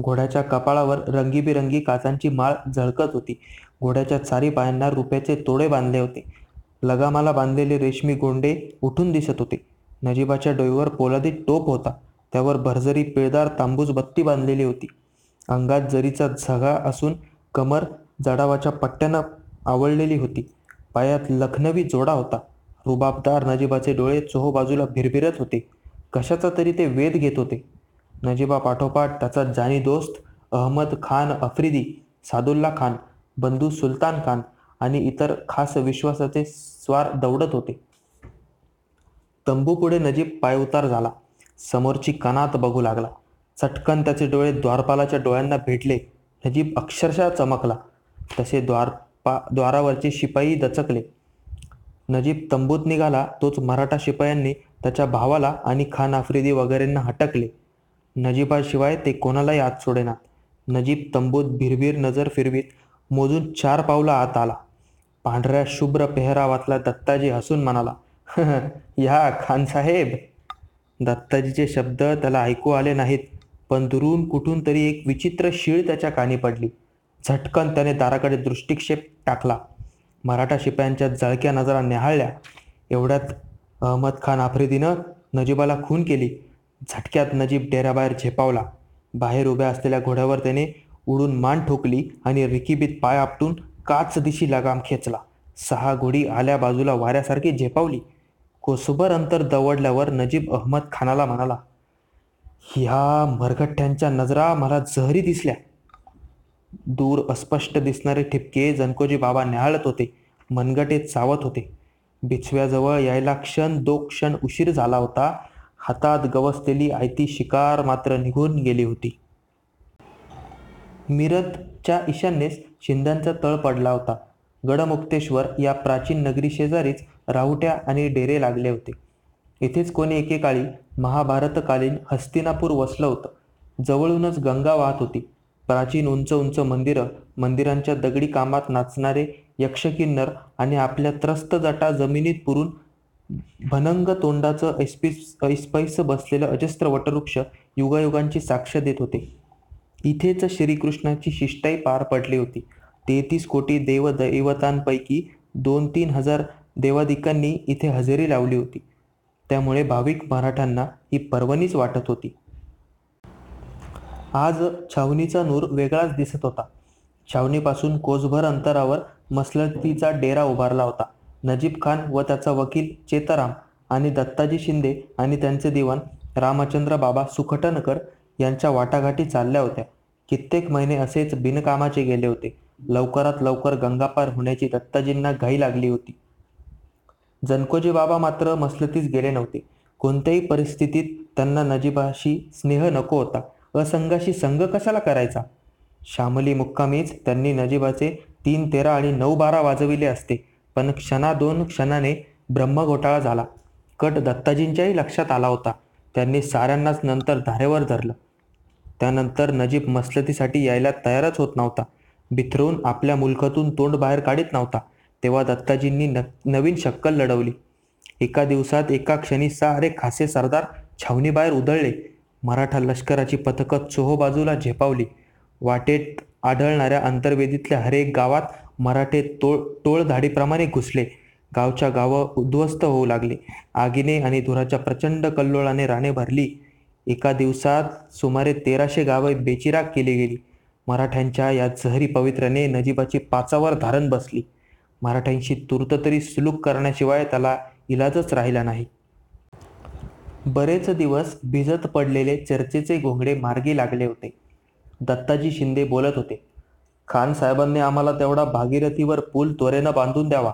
घोड्याच्या कपाळावर रंगीबेरंगी काचांची माळ झळकत होती. घोड्याच्या चारी पायांना रुपयाचे तोडे बांधले होते. लगामाला बांधलेले रेशमी गोंडे उठून दिसत होते. नजीबाच्या डोईवर पोलादी टोप होता. त्यावर भरजरी पिळदार तांबूस बत्ती बांधलेली होती. अंगात जरीचा झगा असून कमर जडावाच्या पट्ट्यानं आवळलेली होती. पायात लखनवी जोडा होता. रुबाबदार नजीबाचे डोळे चोहो बाजूला भिरभिरत होते. कशाचा तरी ते वेध घेत होते. नजीबा पाठोपाठ त्याचा जानी दोस्त अहमद खान अफ्रिदी सादुल्ला खान बंधू सुलतान खान आणि इतर खास विश्वासाचे स्वार दौडत होते. तंबूपुढे नजीब पायउतार झाला. समोरची कनात बघू लागला. चटकन त्याचे डोळे द्वारपालाच्या डोळ्यांना भेटले. नजीब अक्षरशः चमकला. तसे द्वार पा द्वारावरचे शिपाई दचकले. नजीब तंबूत निघाला तोच मराठा शिपायांनी त्याच्या भावाला आणि खान आफ्रिदी वगैरेंना हटकले. नजीबाशिवाय ते कोणालाही आत सोडेना. नजीब तंबूत भिरभीर नजर फिरवीत मोजून चार पावला आत आला. पांढऱ्या शुभ्र पेहरावातला दत्ताजी हसून म्हणाला या खानसाहेब दत्ताजीचे शब्द त्याला ऐकू आले नाहीत पण दुरून कुठून तरी एक विचित्र शीळ त्याच्या कानी पडली. झटकन त्याने दाराकडे दृष्टिक्षेप टाकला. मराठा शिपायांच्या जळक्या नजरा निहाळल्या. एवढ्यात अहमद खान आफ्रिदीनं नजीबाला खून केली. झटक्यात नजीब डेऱ्याबाहेर झेपावला. बाहेर उभ्या असलेल्या घोड्यावर त्याने उडून मान ठोकली आणि रिकीबीत पाय आपटून काच दिशी लगाम खेचला. सहा घोडी आल्या बाजूला वाऱ्यासारखी झेपावली. कोसुबर अंतर दवडल्यावर नजीब अहमद खानाला म्हणाला ह्या मरगठ्ठ्यांच्या नजरा मला जहरी दिसल्या. दूर अस्पष्ट दिसणारे ठिपके जनकोजी बाबा न्याहाळत होते. मनगटेत चावत होते. बिछव्याजवळ यायला क्षण दो क्षण उशीर झाला होता. हातात गवसलेली आयती शिकार मात्र निघून गेली होती. मिरतच्या ईशान्येस शिंद्यांचा तळ पडला होता. गडमुक्तेश्वर या प्राचीन नगरी शेजारीच राहुट्या आणि डेरे लागले होते. इथेच कोणी एकेकाळी महाभारतकालीन हस्तिनापूर वसलं होतं. जवळूनच गंगा वाहत होती. प्राचीन उंच उंच मंदिरं मंदिरांच्या दगडी कामात नाचणारे यक्षकिन्नर आणि आपल्या त्रस्त जटा जमिनीत पुरून भनंग तोंडाचं ऐस्पिस ऐस्पैस बसलेलं अजस्त्र वटवृक्ष युगायुगांची साक्ष देत होते. इथेच श्रीकृष्णाची शिष्टाई पार पडली होती. तेहतीस कोटी देव दैवतांपैकी दोन तीन हजार देवादिकांनी इथे हजेरी लावली होती. त्यामुळे भाविक मराठ्यांना ही पर्वणीच वाटत होती. आज छावणीचा नूर वेगळाच दिसत होता. छावणीपासून कोसभर अंतरावर मसलतीचा डेरा उभारला होता. नजीब खान व त्याचा वकील चेताराम आणि दत्ताजी शिंदे आणि त्यांचे दिवाण रामचंद्र बाबा सुखटणकर यांच्या वाटाघाटी चालल्या होत्या. कित्येक महिने असेच बिनकामाचे गेले होते. लवकरात लवकर गंगापार होण्याची दत्ताजींना घाई लागली होती. जनकोजी बाबा मात्र मसलतीच गेले नव्हते. कोणत्याही परिस्थितीत त्यांना नजीबाशी स्नेह नको होता. असंघाशी संघ कशाला करायचा? श्यामली मुक्कामीच त्यांनी नजीबाचे तीन तेरा आणि नऊ बारा वाजविले असते. पण क्षणा दोन क्षणाने ब्रह्मघोटाळा झाला. कट दत्ताजींच्याही लक्षात आला होता. त्यांनी साऱ्यांनाच नंतर धारेवर धरलं. त्यानंतर नजीब मसलतीसाठी यायला तयारच होत नव्हता. बिथरून आपल्या मुलखातून तोंड बाहेर काढीत नव्हता. तेव्हा दत्ताजींनी न नवीन शक्कल लढवली. एका दिवसात एका क्षणी सारे खासे सरदार छावणीबाहेर उधळले. मराठा लष्कराची पथकं चोहोबाजूला झेपावली. वाटेत आढळणाऱ्या अंतर्वेदीतल्या हरेक गावात मराठे तोळ टोळधाडीप्रमाणे घुसले. गावच्या गावं उद्ध्वस्त होऊ लागली. आगीने आणि धुराच्या प्रचंड कल्लोळाने राणे भरली. एका दिवसात सुमारे तेराशे गावं बेचिराग केली गेली. मराठ्यांच्या या जहरी पवित्र्याने नजीबाची पाचावर धारण बसली. मराठ्यांशी तूर्त तरी सुलूक करण्याशिवाय त्याला इलाजच राहिला नाही. बरेच दिवस भिजत पडलेले चर्चेचे घोंगडे मार्गी लागले होते. दत्ताजी शिंदे बोलत होते खान साहेबांनी आम्हाला तेवढा भागीरथीवर पूल त्वरेनं बांधून द्यावा.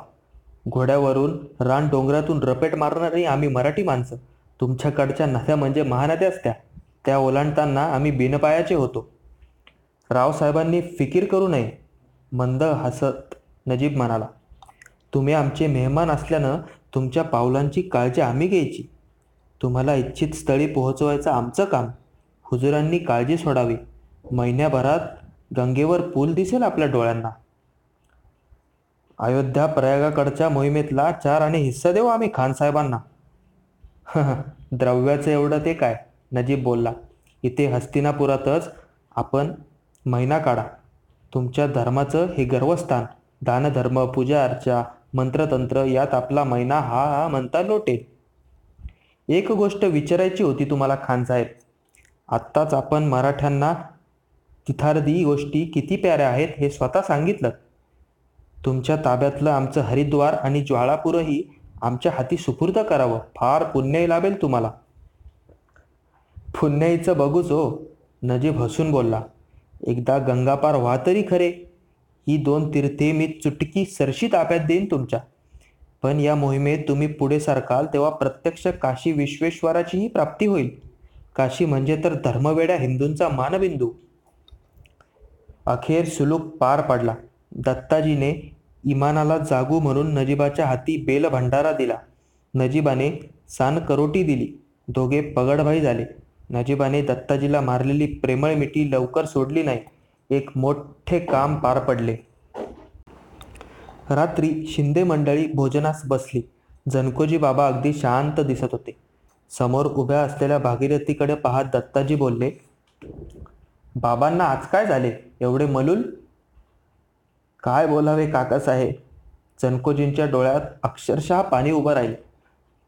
घोड्यावरून रान डोंगरातून रपेट मारणारी आम्ही मराठी माणसं. तुमच्याकडच्या नद्या म्हणजे महानद्याच त्या त्या ओलांडताना आम्ही बिनपायाचे होतो. रावसाहेबांनी फिकीर करू नये. मंद हसत नजीब म्हणाला तुम्ही आमचे मेहमान असल्यानं तुमच्या पावलांची काळजी आम्ही घ्यायची. तुम्हाला इच्छित स्थळी पोहोचवायचं आमचं काम. हुजुरांनी काळजी सोडावी. महिन्याभरात गंगेवर पूल दिसेल आपल्या डोळ्यांना. अयोध्या प्रयागाकडच्या मोहिमेतला चार आणि हिस्सा देऊ आम्ही खानसाहेबांना द्रव्याचं एवढं ते काय? नजीब बोलला. इथे हस्तिनापुरातच आपण महिना काढा. तुमच्या धर्माचं हे गर्वस्थान दानधर्म पूजा अर्चा मंत्रतंत्र यात आपला महिना हा हा म्हणता लोटेल. एक गोष्ट विचारायची होती तुम्हाला खानसाहेब आत्ताच आपण मराठ्यांना तिथारदी गोष्टी किती प्याऱ्या आहेत हे स्वतः सांगितलं. तुमच्या ताब्यातलं आमचं हरिद्वार आणि ज्वाळापूरही आमच्या हाती सुपूर्द करावं. फार पुण्यही लाभेल तुम्हाला. पुण्याईचं बघूच हो नजीब हसून बोलला. एकदा गंगापार व्हा तरी खरे. ही दोन तीर्थे मी चुटकी सरशी ताब्यात देईन तुमच्या. पण या मोहिमेत तुम्ही पुढे सरकाल तेव्हा प्रत्यक्ष काशी विश्वेश्वराचीही प्राप्ती होईल. काशी म्हणजे तर धर्मवेड्या हिंदूंचा मानबिंदू. अखेर सुलूक पार पडला. दत्ताजीने इमानाला जागू म्हणून नजीबाच्या हाती बेल भंडारा दिला. नजीबाने सान करोटी दिली. दोघे पगडभाई झाले. नजीबाने दत्ताजीला मारलेली प्रेमळ मिठी लवकर सोडली नाही. एक मोठे काम पार पडले. रात्री शिंदे मंडळी भोजनास बसली. जनकोजी बाबा अगदी शांत दिसत होते. समोर उभ्या असलेल्या भागीरथीकडे पाहत दत्ताजी बोलले बाबांना आज काय झाले? एवढे मलूल? काय बोलावे काकासाहेब जनकोजींच्या डोळ्यात अक्षरशः पाणी उभं राहिले.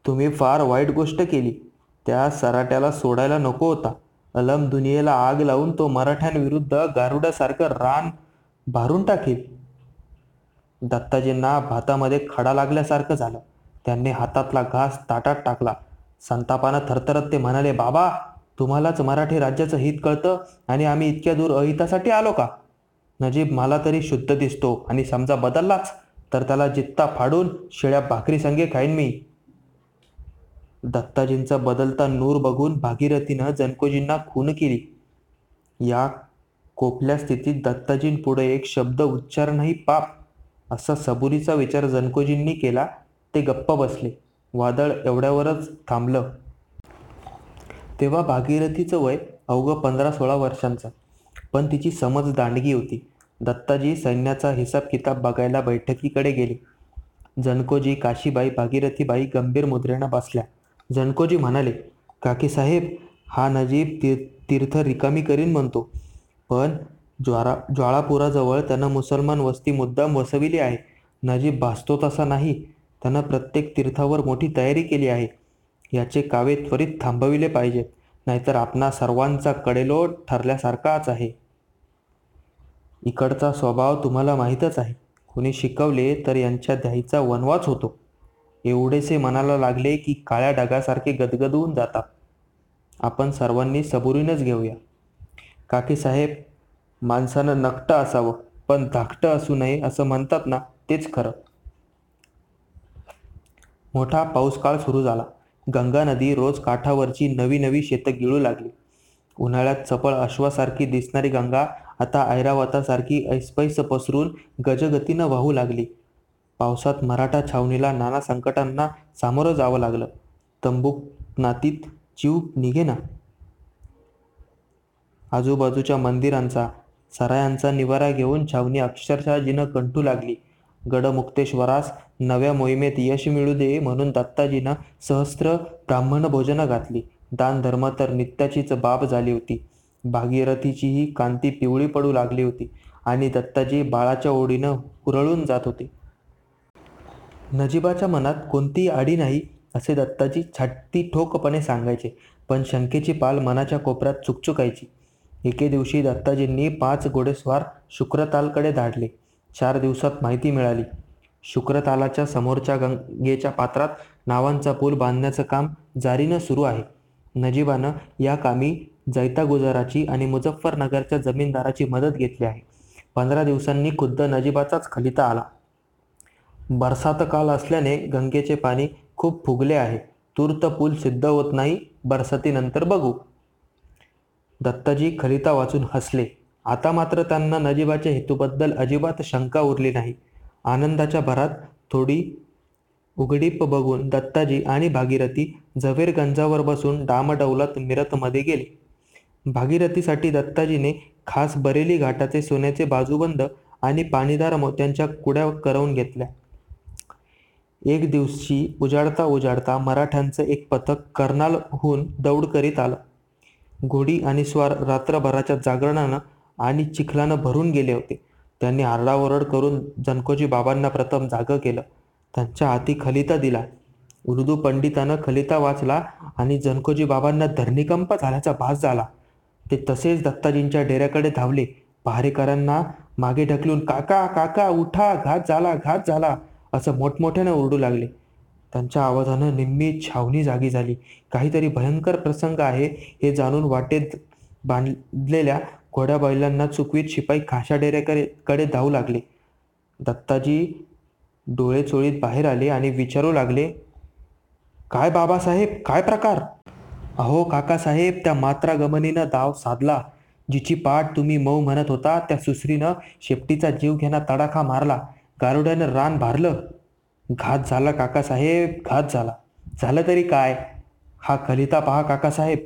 तुम्ही फार वाईट गोष्ट केली. त्या सराट्याला सोडायला नको होता. अलम दुनियेला आग लावून तो मराठ्यांविरुद्ध गारुड्यासारखं रान भारून टाकेल. दत्ताजींना भातामध्ये खडा लागल्यासारखं झालं. त्यांनी हातातला घास ताटात टाकला. संतापानं थरथरत ते म्हणाले बाबा तुम्हालाच मराठी राज्याचं हित कळतं आणि आम्ही इतक्या दूर अहितासाठी आलो का? नजीब मला तरी शुद्ध दिसतो आणि समजा बदललाच तर त्याला जित्ता फाडून शिळ्या भाकरी संगे खाईन मी. दत्ताजींचा बदलता नूर बघून भागीरथीनं जनकोजींना खून केली. या कोपल्या स्थितीत दत्ताजींपुढे एक शब्द उच्चारणही पाप असा सबुरीचा विचार जनकोजींनी केला ते गप्प बसले. वादळ एवढ्यावरच थांबलं. तेव्हा भागीरथीचं वय अवघं पंधरा सोळा वर्षांचं. पण तिची समज दांडगी होती. दत्ताजी सैन्याचा हिसाब किताब बघायला बैठकीकडे गेले. जनकोजी काशीबाई भागीरथीबाई गंभीर मुद्रेनं बसल्या. जनकोजी म्हणाले काकीसाहेब हा नजीब तीर तीर्थ रिकामी करीन म्हणतो. पण ज्वारा ज्वाळापुराजवळ त्यानं मुसलमान वस्ती मुद्दाम वसविली आहे. नजीब भासतो तसा नाही. त्यानं प्रत्येक तीर्थावर मोठी तयारी केली आहे. याचे कावे त्वरित थांबविले पाहिजेत. नाहीतर आपणा सर्वांचा कडेलोट ठरल्यासारखाच आहे. इकडचा स्वभाव तुम्हाला माहीतच आहे. कुणी शिकवले तर यांच्या द्यायचा वनवाच होतो. एवढेसे मनाला लागले की काळ्या ढगासारखे गदगदवून जातात. आपण सर्वांनी सबुरीनच घेऊया. काकीसाहेब माणसानं नकटं असावं. पण धाकटं असू नये असं म्हणतात ना तेच खरं. मोठा पाऊसकाळ सुरू झाला. गंगा नदी रोज काठावरची नवी नवी शेतं गिळू लागली. उन्हाळ्यात चपळ अश्वासारखी दिसणारी गंगा आता ऐरावतासारखी ऐसपैस पसरून गजगतीनं वाहू लागली. पावसात मराठा छावणीला नाना संकटांना सामोरं जावं लागलं. तंबूक नातीत जीव निघेना. आजूबाजूच्या मंदिरांचा सरायांचा निवारा घेऊन छावणी अक्षरशः जिनं कंटू लागली. गडमुक्तेश्वरास नव्या मोहिमेत यश मिळू दे म्हणून दत्ताजीनं सहस्त्र ब्राह्मण भोजनं घातली. दान धर्म तर नित्याचीच बाब झाली होती. भागीरथीचीही कांती पिवळी पडू लागली होती आणि दत्ताजी बाळाच्या ओढीनं हुरळून जात होते. नजीबाच्या मनात कोणतीही आडी नाही असे दत्ताजी छाटती ठोकपणे सांगायचे पण शंकेची पाल मनाच्या कोपऱ्यात चुकचुकायची. एके दिवशी दत्ताजींनी पाच घोडेस्वार शुक्रतालकडे धाडले. चार दिवसात माहिती मिळाली. शुक्रतालाच्या समोरच्या गंगेच्या पात्रात नावांचा पूल बांधण्याचं काम जारीनं सुरू आहे. नजीबानं या कामी जैता गुजाराची आणि मुझफ्फरनगरच्या जमीनदाराची मदत घेतली आहे. पंधरा दिवसांनी खुद्द नजीबाचाच खलिता आला. बरसात काल असल्याने गंगेचे पाणी खूप फुगले आहे. तूर्त पूल सिद्ध होत नाही. बरसातीनंतर बघू. दत्ताजी खलिता वाचून हसले. आता मात्र त्यांना नजीबाच्या हेतूबद्दल अजिबात शंका उरली नाही. आनंदाच्या भरात थोडी उघडीप बघून दत्ताजी आणि भागीरथी झवेरगंजावर बसून डामडौलात मिरतमध्ये गेले. भागीरथीसाठी दत्ताजीने खास बरेली घाटाचे सोन्याचे बाजूबंद आणि पाणीदार मोत्यांच्या कुड्या करवून घेतल्या. एक दिवशी उजाडता उजाडता मराठ्यांचं एक पथक कर्नालहून दौड करीत आलं. घोडी आणि स्वार रात्रभराच्या जागरणानं आणि चिखलानं भरून गेले होते. त्यांनी आरडाओरड करून जनकोजी बाबांना प्रथम जागं केलं. त्यांच्या हाती खलिता दिला. उर्दू पंडितानं खलिता वाचला आणि जनकोजी बाबांना धरणीकंप झाल्याचा भास झाला. ते तसेच दत्ताजींच्या डेऱ्याकडे धावले. पहारेकरांना मागे ढकलून काका काका उठा घात झाला घात झाला असं मोठमोठ्यानं ओरडू लागले. त्यांच्या आवाजानं निम्मी छावणी जागी झाली. काहीतरी भयंकर प्रसंग आहे हे जाणून वाटेत बांधलेल्या घोड्या बैलांना चुकवीत शिपाई खाशा डेऱ्याकडे कडे धावू लागले. दत्ताजी डोळे चोळीत बाहेर आले आणि विचारू लागले काय बाबासाहेब? काय प्रकार? अहो काकासाहेब त्या मात्रा गमनीनं दाव साधला. जिची पाठ तुम्ही मऊ म्हणत होता त्या सुसरीनं शेपटीचा जीव घेणा तडाखा मारला. गारुड्यानं रान भारलं. घात झाला काकासाहेब घात झाला. झालं तरी काय? हा खलिता पहा काकासाहेब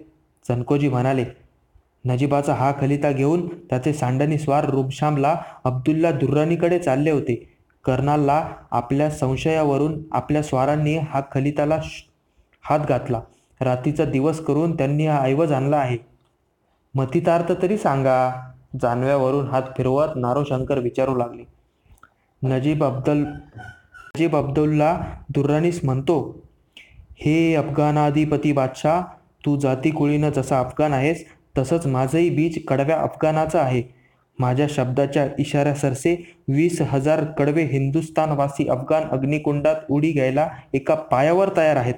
चनकोजी म्हणाले. नजीबाचा हा खलिता घेऊन त्याचे सांडणी स्वार रुमशामला अब्दुल्ला दुर्राणीकडे चालले होते. कर्नालला आपल्या संशयावरून आपल्या स्वारांनी हा खलिताला हात घातला. रात्रीचा दिवस करून त्यांनी हा ऐवज आणला आहे. मतितार्थ तरी सांगा. जानव्यावरून हात फिरवत नारोशंकर विचारू लागले. नजीब अब्दुल नजीब अब्दुल्ला दुर्राणीस म्हणतो हे अफगाणाधिपती बादशाह तू जाती कुळीनं जसा अफगाण आहेस तसंच माझंही बीज कडव्या अफगाणाचं आहे. माझ्या शब्दाच्या इशाऱ्यासरसे वीस हजार कडवे हिंदुस्थानवासी अफगाण अग्निकुंडात उडी घ्यायला एका पायावर तयार आहेत.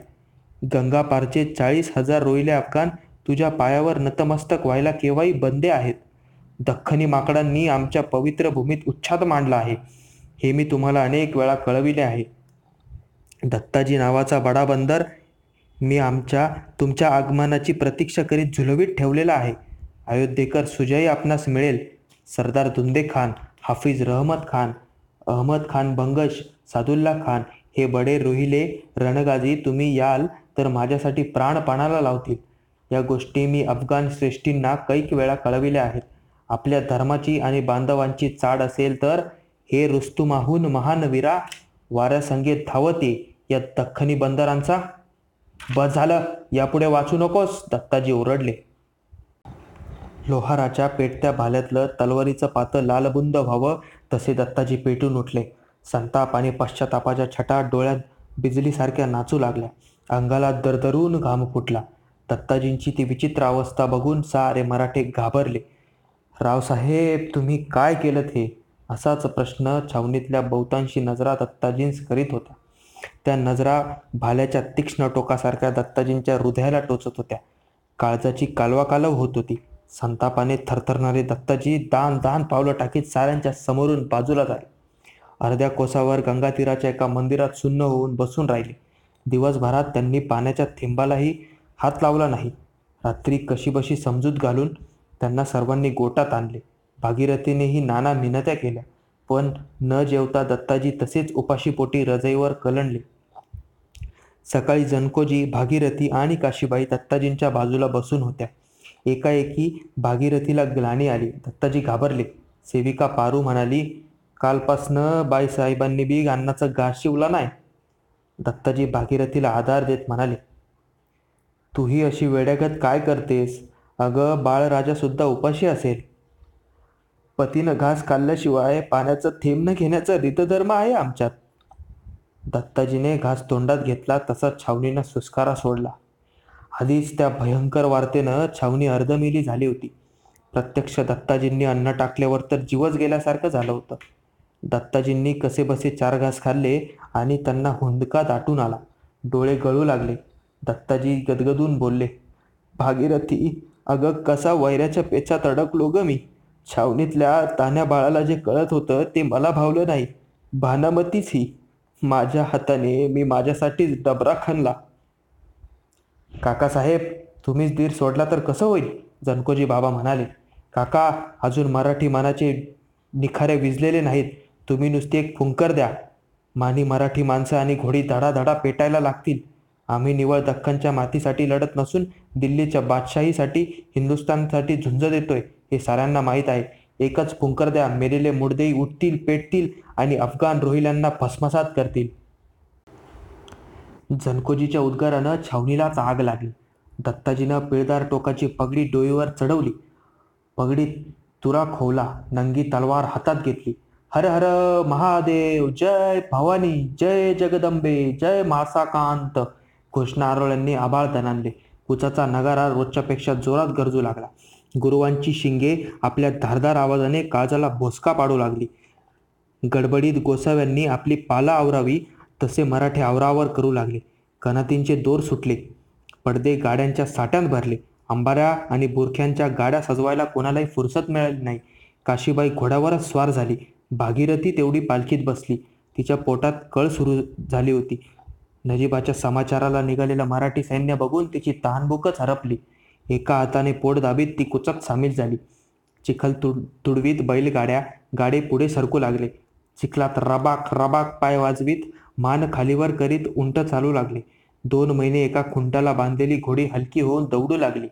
गंगापारचे चाळीस हजार रोहिले अफगाण तुझ्या पायावर नतमस्तक व्हायला केव्हाही बंदे आहेत. दख्खनी माकडांनी आमच्या पवित्र भूमीत उच्छाद मांडला आहे. हे मी तुम्हाला अनेक वेळा कळविले आहे. दत्ताजी नावाचा बडा बंदर मी आमच्या तुमच्या आगमनाची प्रतीक्षा करीत झुलवीत ठेवलेला आहे. अयोध्येकर सुजय आपणास मिळेल. सरदार दुंदे खान हाफिज रहमत खान अहमद खान बंगश सादुल्ला खान हे बडे रोहिले रणगाजी तुम्ही याल तर माझ्यासाठी प्राणपणाला लावतील. या गोष्टी मी अफगाण श्रेष्ठींना कैक वेळा कळविल्या आहेत. आपल्या धर्माची आणि बांधवांची चाड असेल तर हे रुस्तुमाहून महान वीरा वाऱ्यासंगे धावते या दख्खनी बंदरांचा. बस झालं यापुढे वाचू नकोस दत्ताजी ओरडले. लोहाराच्या पेटत्या भाल्यातलं तलवारीचं पातं लालबुंद व्हावं तसे दत्ताजी पेटून उठले. संताप आणि पश्चातापाच्या छटा डोळ्यात बिजलीसारख्या नाचू लागल्या. अंगाला दरदरून घाम फुटला. दत्ताजींची ती विचित्र अवस्था बघून सारे मराठे घाबरले. रावसाहेब तुम्ही काय केलं हे? असाच प्रश्न छावणीतल्या बहुतांशी नजरा दत्ताजींस करीत होता त्या नजरा भाल्याच्या तीक्ष्ण टोकासारख्या दत्ताजींच्या हृदयाला टोचत होत्या. काळजाची कालवाकालव होत होती. संतापाने थरथरणारे दत्ताजी दान दान पावलं टाकीत साऱ्यांच्या समोरून बाजूला झाले. अर्ध्या कोसावर गंगातीराच्या एका मंदिरात सुन्न होऊन बसून राहिले. दिवसभरात त्यांनी पाण्याच्या थेंबालाही हात लावला नाही. रात्री कशीबशी समजूत घालून त्यांना सर्वांनी गोटात आणले. भागीरथीनेही नाना मिनत्या केल्या. पण न जेवता दत्ताजी तसेच उपाशीपोटी रजईवर कलंडले. सकाळी जनकोजी भागीरथी आणि काशीबाई दत्ताजींच्या बाजूला बसून होत्या. एकाएकी भागीरथीला ग्लानी आली. दत्ताजी घाबरले. सेविका पारू म्हणाली कालपासनं बाईसाहेबांनी बी अन्नाचा घास शिवला नाही. दत्ताजी भागीरथीला आधार देत म्हणाले तूही अशी वेड्यागत काय करतेस? अगं बाळराजासुद्धा उपाशी असेल. पतीनं घास खाल्ल्याशिवाय पाण्याचं थेंब न घेण्याचा रीतधर्म आहे आमच्यात. दत्ताजीने घास तोंडात घेतला तसा छावणीनं सुस्कारा सोडला. आधीच त्या भयंकर वार्तेनं छावणी अर्धमिली झाली होती. प्रत्यक्ष दत्ताजींनी अन्न टाकल्यावर तर जीवच गेल्यासारखं झालं होतं. दत्ताजींनी कसेबसे चार घास खाल्ले आणि त्यांना हुंदका दाटून आला. डोळे गळू लागले. दत्ताजी गदगदून बोलले भागीरथी अगं कसा वैऱ्याच्या पेचात अडकलो ग मी. छावणीतल्या तान्या बाळाला जे कळत होतं ते मला भावलं नाही. भानामतीच ही. माझ्या हाताने मी माझ्यासाठीच डबरा खणला. काकासाहेब तुम्हीच धीर सोडला तर कसं होईल? जनकोजी बाबा म्हणाले. काका अजून मराठी मानाचे निखारे विजलेले नाहीत. तुम्ही नुसती एक फुंकर द्या. मानी मराठी माणसं आणि घोडी धडाधडा पेटायला लागतील. आम्ही निवळ दख्खनच्या मातीसाठी लढत नसून दिल्लीच्या बादशाहीसाठी हिंदुस्थानसाठी झुंज देतोय. हे साऱ्यांना माहीत आहे. एकच फुंकर द्या मेलेले मुडदेही उठतील पेटतील आणि अफगाण रोहिल्यांना भस्मसात करतील. जनकोजीच्या उद्गारानं छावणीलाच आग लागली. दत्ताजीनं पिळदार टोकाची पगडी डोईवर चढवली. पगडीत तुरा खोवला नंगी तलवार हातात घेतली. हर हर महादेव जय भवानी जय जगदंबे जय मासाकांत. घोषणा आरोळ्यांनी आबाळ दणानले कुचाचा नगारा रोजच्यापेक्षा जोरात गरजू लागला. गुरुवांची शिंगे आपल्या धारदार आवाजाने काळजाला भोसका पाडू लागली. गडबडीत गोसाव्यांनी आपली पाला आवरावी तसे मराठे आवरावर करू लागले. कनातींचे दोर सुटले. पडदे गाड्यांच्या साठ्यात भरले. अंबाऱ्या आणि बुरख्यांच्या गाड्या सजवायला कोणालाही फुरसत मिळाली नाही. काशीबाई घोड्यावरच स्वार झाली. भागीरथी तेवढी पालखीत बसली. तिच्या पोटात कळ सुरू झाली होती. नजीबाच्या समाचाराला निघालेलं मराठी सैन्य बघून तिची तहानभूकच हरपली. एका हाताने पोट दाबीत ती कुचक सामील झाली. चिखल तुड तुडवीत बैलगाड्या गाडे पुढे सरकू लागले. चिखलात रबाक रबाक पाय वाजवीत मान खालीवर करीत उंट चालू लागले. दोन महिने एका खुंटाला बांधलेली घोडी हलकी होऊन दौडू लागली.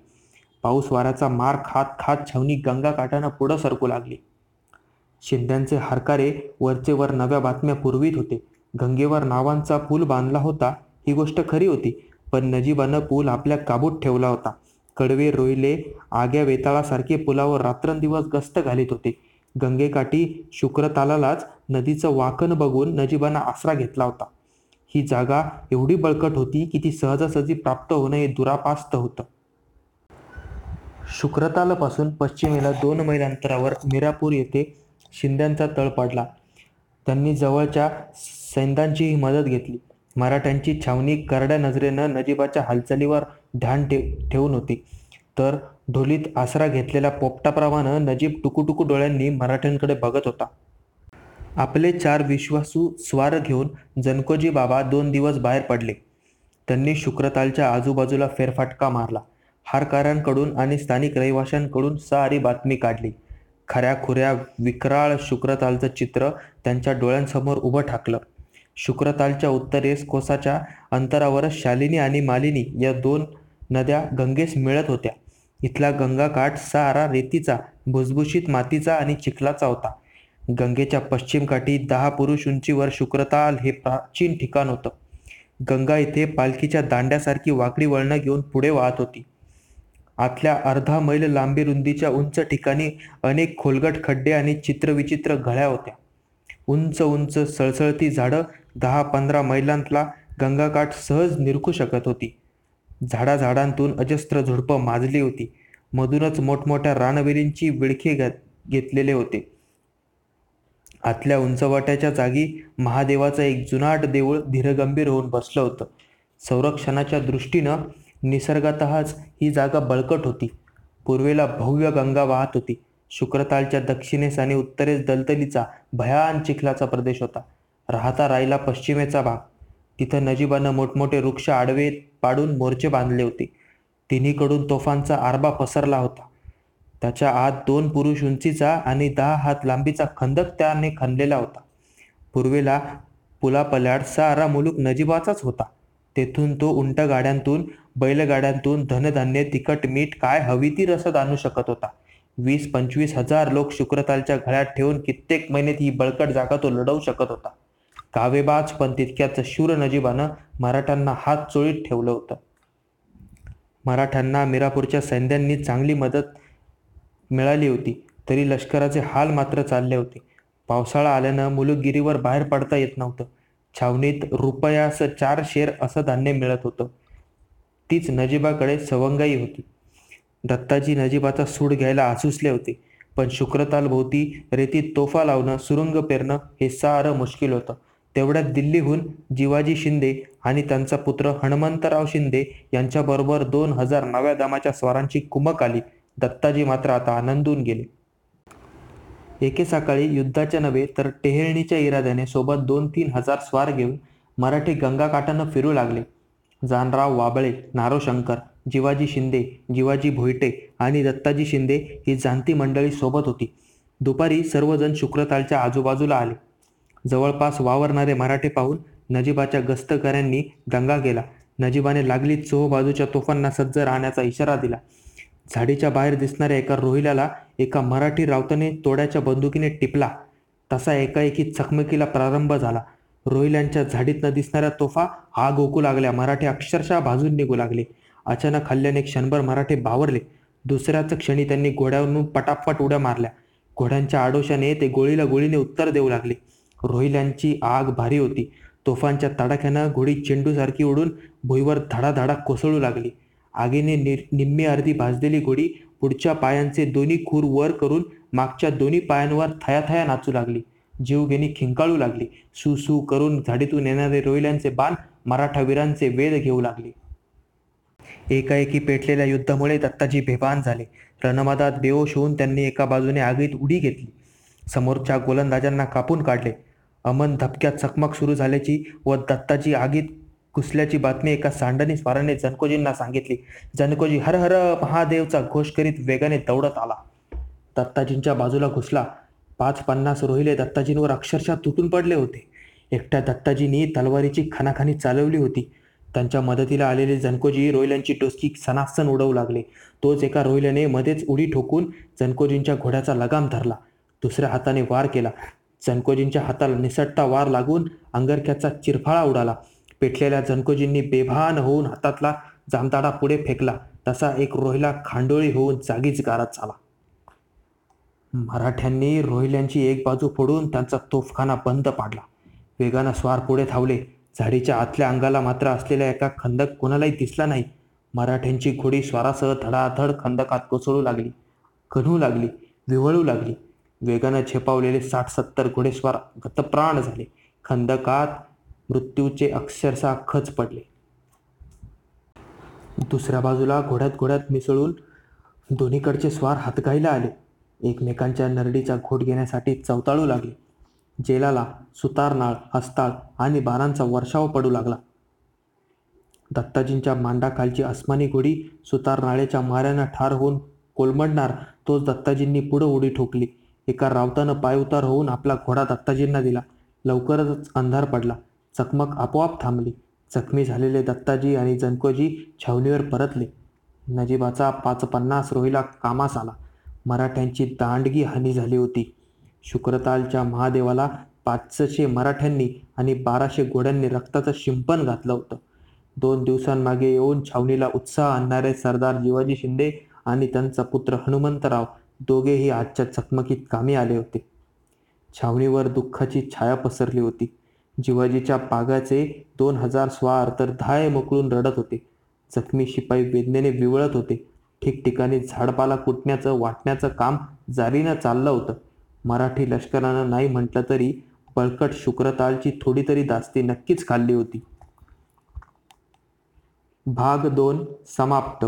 पाऊस वाऱ्याचा मार खात खात छावणी गंगा काठानं पुढं सरकू लागली. शिंद्यांचे हरकारे वरचे वर नव्या बातम्या पुरवीत होते. गंगेवर नावांचा पूल बांधला होता ही गोष्ट खरी होती पण नजीबानं पूल आपल्या काबूत ठेवला होता. कडवे रोहिले आग्या वेताळासारखे पुलावर रात्रंदिवस गस्त घालीत होते. गंगेकाठी शुक्रतालालाच नदीचं वाकण बघून नजीबानं आसरा घेतला होता. ही जागा एवढी बळकट होती की ती सहजासहजी प्राप्त होणं हे दुरापास्त होतं. शुक्रतालापासून पश्चिमेला दोन मैल अंतरावर मिरापूर येथे शिंद्यांचा तळ पडला. त्यांनी जवळच्या सैन्यांचीही मदत घेतली. मराठ्यांची छावणी करड्या नजरेनं नजीबाच्या हालचालीवर ध्यान ठेव ठेवून होती. तर ढोलीत आसरा घेतलेल्या पोपटाप्रमाणे नजीब टुकुटुकू डोळ्यांनी मराठ्यांकडे बघत होता. आपले चार विश्वासू स्वार घेऊन जनकोजी बाबा दोन दिवस बाहेर पडले. त्यांनी शुक्रतालच्या आजूबाजूला फेरफाटका मारला. हारकारांकडून आणि स्थानिक रहिवाशांकडून सारी बातमी काढली. खऱ्या खुऱ्या विक्राळ शुक्रतालचं चित्र त्यांच्या डोळ्यांसमोर उभं ठाकलं. शुक्रतालच्या उत्तरेस कोसाच्या अंतरावरच शालिनी आणि मालिनी या दोन नद्या गंगेस मिळत होत्या. इथला गंगाकाठ सारा रेतीचा भुसभुशीत मातीचा आणि चिखलाचा होता. गंगेच्या पश्चिम काठी दहा पुरुष उंचीवर शुक्रताल हे प्राचीन ठिकाण होतं. गंगा इथे पालखीच्या दांड्यासारखी वाकडी वळणं घेऊन पुढे वाहत होती. आतल्या अर्धा मैल लांबी रुंदीच्या उंच ठिकाणी अनेक खोलगट खड्डे आणि चित्रविचित्र घळ्या होत्या. उंच उंच सळसळती झाडं दहा पंधरा मैलांतला गंगाकाठ सहज निरखू शकत होती. झाडाझाडांतून अजस्त्र झुडपं माजली होती. मधूनच मोठमोठ्या रानवेलींची विळखे घेतलेले होते. आतल्या उंचवाट्याच्या जागी महादेवाचं एक जुनाट देऊळ धीरगंभीर होऊन बसलं होतं. संरक्षणाच्या दृष्टीनं निसर्गातच ही जागा बळकट होती. पूर्वेला भव्य गंगा वाहत होती. शुक्रतालच्या दक्षिणेस आणि उत्तरेस दलदलीचा भयान चिखलाचा प्रदेश होता. राहता राहिला पश्चिमेचा भाग. तिथं नजीबानं मोठमोठे वृक्ष आडवे पाडून मोर्चे बांधले होते. तिन्हीकडून तोफांचा आरबा पसरला होता. त्याच्या आत दोन पुरुष उंचीचा आणि दहा हात लांबीचा खंदक त्याने खणलेला होता. पूर्वेला पुलापल्याड सारा मुलूक नजीबाचाच होता. तेथून तो उंट गाड्यांतून बैलगाड्यांतून धनधान्य तिखट मीठ काय हवी ती रसद आणू शकत होता. वीस पंचवीस हजार लोक शुक्रतालच्या घड्यात ठेवून कित्येक महिन्यात ही बळकट जागा तो लढवू शकत होता. कावेबाज पण तितक्याच शूर नजीबानं मराठ्यांना हात चोळीत ठेवलं होतं. मराठ्यांना मिरापूरच्या सैन्यांनी चांगली मदत मिळाली होती तरी लष्कराचे हाल मात्र चालले होते. पावसाळा आल्यानं मुलुकगिरीवर बाहेर पडता येत नव्हतं. छावणीत रुपयास चार शेर असं धान्य मिळत होतं. तीच नजीबाकडे सवंगाई होती. दत्ताजी नजीबाचा सूड घ्यायला आसुसले होते पण शुक्रताल भोवती रेतीत तोफा लावणं सुरुंग पेरणं हे सारं मुश्किल होतं. तेवढ्यात दिल्लीहून जिवाजी शिंदे आणि त्यांचा पुत्र हनुमंतराव शिंदे यांच्याबरोबर दोन हजार नव्या दामाच्या स्वारांची कुमक आली. दत्ताजी मात्र आता आनंदून गेले. एके सकाळी युद्धाच्या नव्हे तर टेहेळणीच्या इराद्याने सोबत दोन तीन हजार स्वार घेऊन मराठी गंगाकाठानं फिरू लागले. जानराव वाबळे नारो शंकर जिवाजी शिंदे जिवाजी भोईटे आणि दत्ताजी शिंदे ही जाणती मंडळी सोबत होती. दुपारी सर्वजण शुक्रतालच्या आजूबाजूला आले. जवळपास वावरणारे मराठे पाहून नजीबाच्या गस्तकऱ्यांनी दंगा केला. नजीबाने लागली चोहबाजूच्या तोफांना सज्ज राहण्याचा इशारा दिला. झाडीच्या बाहेर दिसणाऱ्या एका रोहिल्याला एका मराठी रावताने तोड्याच्या बंदुकीने टिपला. तसा एकाएकी चकमकीला प्रारंभ झाला. रोहिल्यांच्या झाडीतनं दिसणाऱ्या तोफा आग ओकू लागल्या. मराठे अक्षरशः भाजून निघू लागले. अचानक हल्ल्याने क्षणभर मराठे बावरले. दुसऱ्याच क्षणी त्यांनी घोड्यावरून पटापट उड्या मारल्या. घोड्यांच्या आडोशाने ते गोळीला गोळीने उत्तर देऊ लागले. रोहिल्यांची आग भारी होती. तोफांच्या तडाख्यानं घोडी चेंडूसारखी उडून भुईवर धडाधडा कोसळू लागली. आगीने नि निम्मी अर्धी भाजलेली घोडी पुढच्या पायांचे दोन्ही खूर वर करून मागच्या दोन्ही पायांवर थयाथया नाचू लागली. जीवघेणी खिंकाळू लागली. सू सू करून झाडीतून येणारे रोहिल्यांचे बाण मराठा वीरांचे वेध घेऊ लागले. एकाएकी पेटलेल्या युद्धामुळे दत्ताजी बेभान झाले. रणमादात बेहोश होऊन त्यांनी एका बाजूने आगीत उडी घेतली. समोरच्या गोलंदाजांना कापून काढले. अमन धपक्यात चकमक सुरू झाल्याची व दत्ताजी आगीत घुसल्याची बातमी एका सांडणी स्वाराने जनकोजींना सांगितली. जनकोजी हर हर महादेवचा घोष करीत वेगाने दौडत आला. दत्ताजींच्या बाजूला घुसला. पाच पन्नास रोहिले दत्ताजींवर अक्षरशः तुटून पडले होते. एकट्या दत्ताजींनी तलवारीची खानाखानी चालवली होती. त्यांच्या मदतीला आलेले जनकोजी रोहिल्यांची टोचकी सनासन उडवू लागले. तोच एका रोहिल्याने मध्येच उडी ठोकून जनकोजींच्या घोड्याचा लगाम धरला. दुसऱ्या हाताने वार केला. जनकोजींच्या हाताला निसटता वार लागून अंगरख्याचा चिरफाळा उडाला. पेटलेल्या जनकोजींनी बेभान होऊन हातातला जामताडा पुढे फेकला. तसा एक रोहिला खांडोळी होऊन जागीच गारत झाला. मराठ्यांनी रोहिल्यांची एक बाजू फोडून त्यांचा तोफखाना बंद पाडला. वेगानं स्वार पुढे धावले. झाडीच्या आतल्या अंगाला मात्र असलेला एका खंदक कोणालाही दिसला नाही. मराठ्यांची घोडी स्वारासह धडाधड खंदकात कोसळू लागली. कणू लागली. विवळू लागली. वेगानं झेपावलेले साठ सत्तर घोडेस्वार गतप्राण झाले. खंदकात मृत्यूचे अक्षरशः खच पडले. दुसऱ्या बाजूला घोड्यात घोड्यात मिसळून दोन्हीकडचे स्वार हातगायला आले. एकमेकांच्या नरडीचा घोट घेण्यासाठी चवताळू लागले. जेलाला सुतारनाळ हस्ताळ आणि बारांचा वर्षाव पडू लागला. दत्ताजींच्या मांडाखालची अस्मानी घोडी सुतारनाळेच्या माऱ्यानं ठार होऊन कोलमडणार तोच दत्ताजींनी पुढं उडी ठोकली. एका रावतानं पायउतार होऊन आपला घोडा दत्ताजींना दिला. लवकरच अंधार पडला. चकमक आपोआप थांबली. जखमी झालेले दत्ताजी आणि जनकोजी छावणीवर परतले. नजीबाचा पाच पन्नास रोहिला कामास आला. मराठ्यांची दांडगी हानी झाली होती. शुक्रतालच्या महादेवाला पाचशे मराठ्यांनी आणि बाराशे घोड्यांनी रक्ताचं शिंपण घातलं होतं. दोन दिवसांमागे येऊन छावणीला उत्साह आणणारे सरदार जिवाजी शिंदे आणि त्यांचा पुत्र हनुमंतराव दोघेही आजच्या चकमकीत कामी आले होते. छावणीवर दुःखाची छाया पसरली होती. जिवाजीच्या पागाचे दोन हजार स्वार तर धाय मोकळून रडत होते. जखमी शिपाई वेदनेने विवळत होते. ठिकठिकाणी झाडपाला कुटण्याचं वाटण्याचं काम जारीनं चाललं होतं. मराठी लष्करानं नाही म्हटलं तरी बळकट शुक्रतालची थोडी तरी दास्ती नक्कीच खाल्ली होती. भाग दोन समाप्त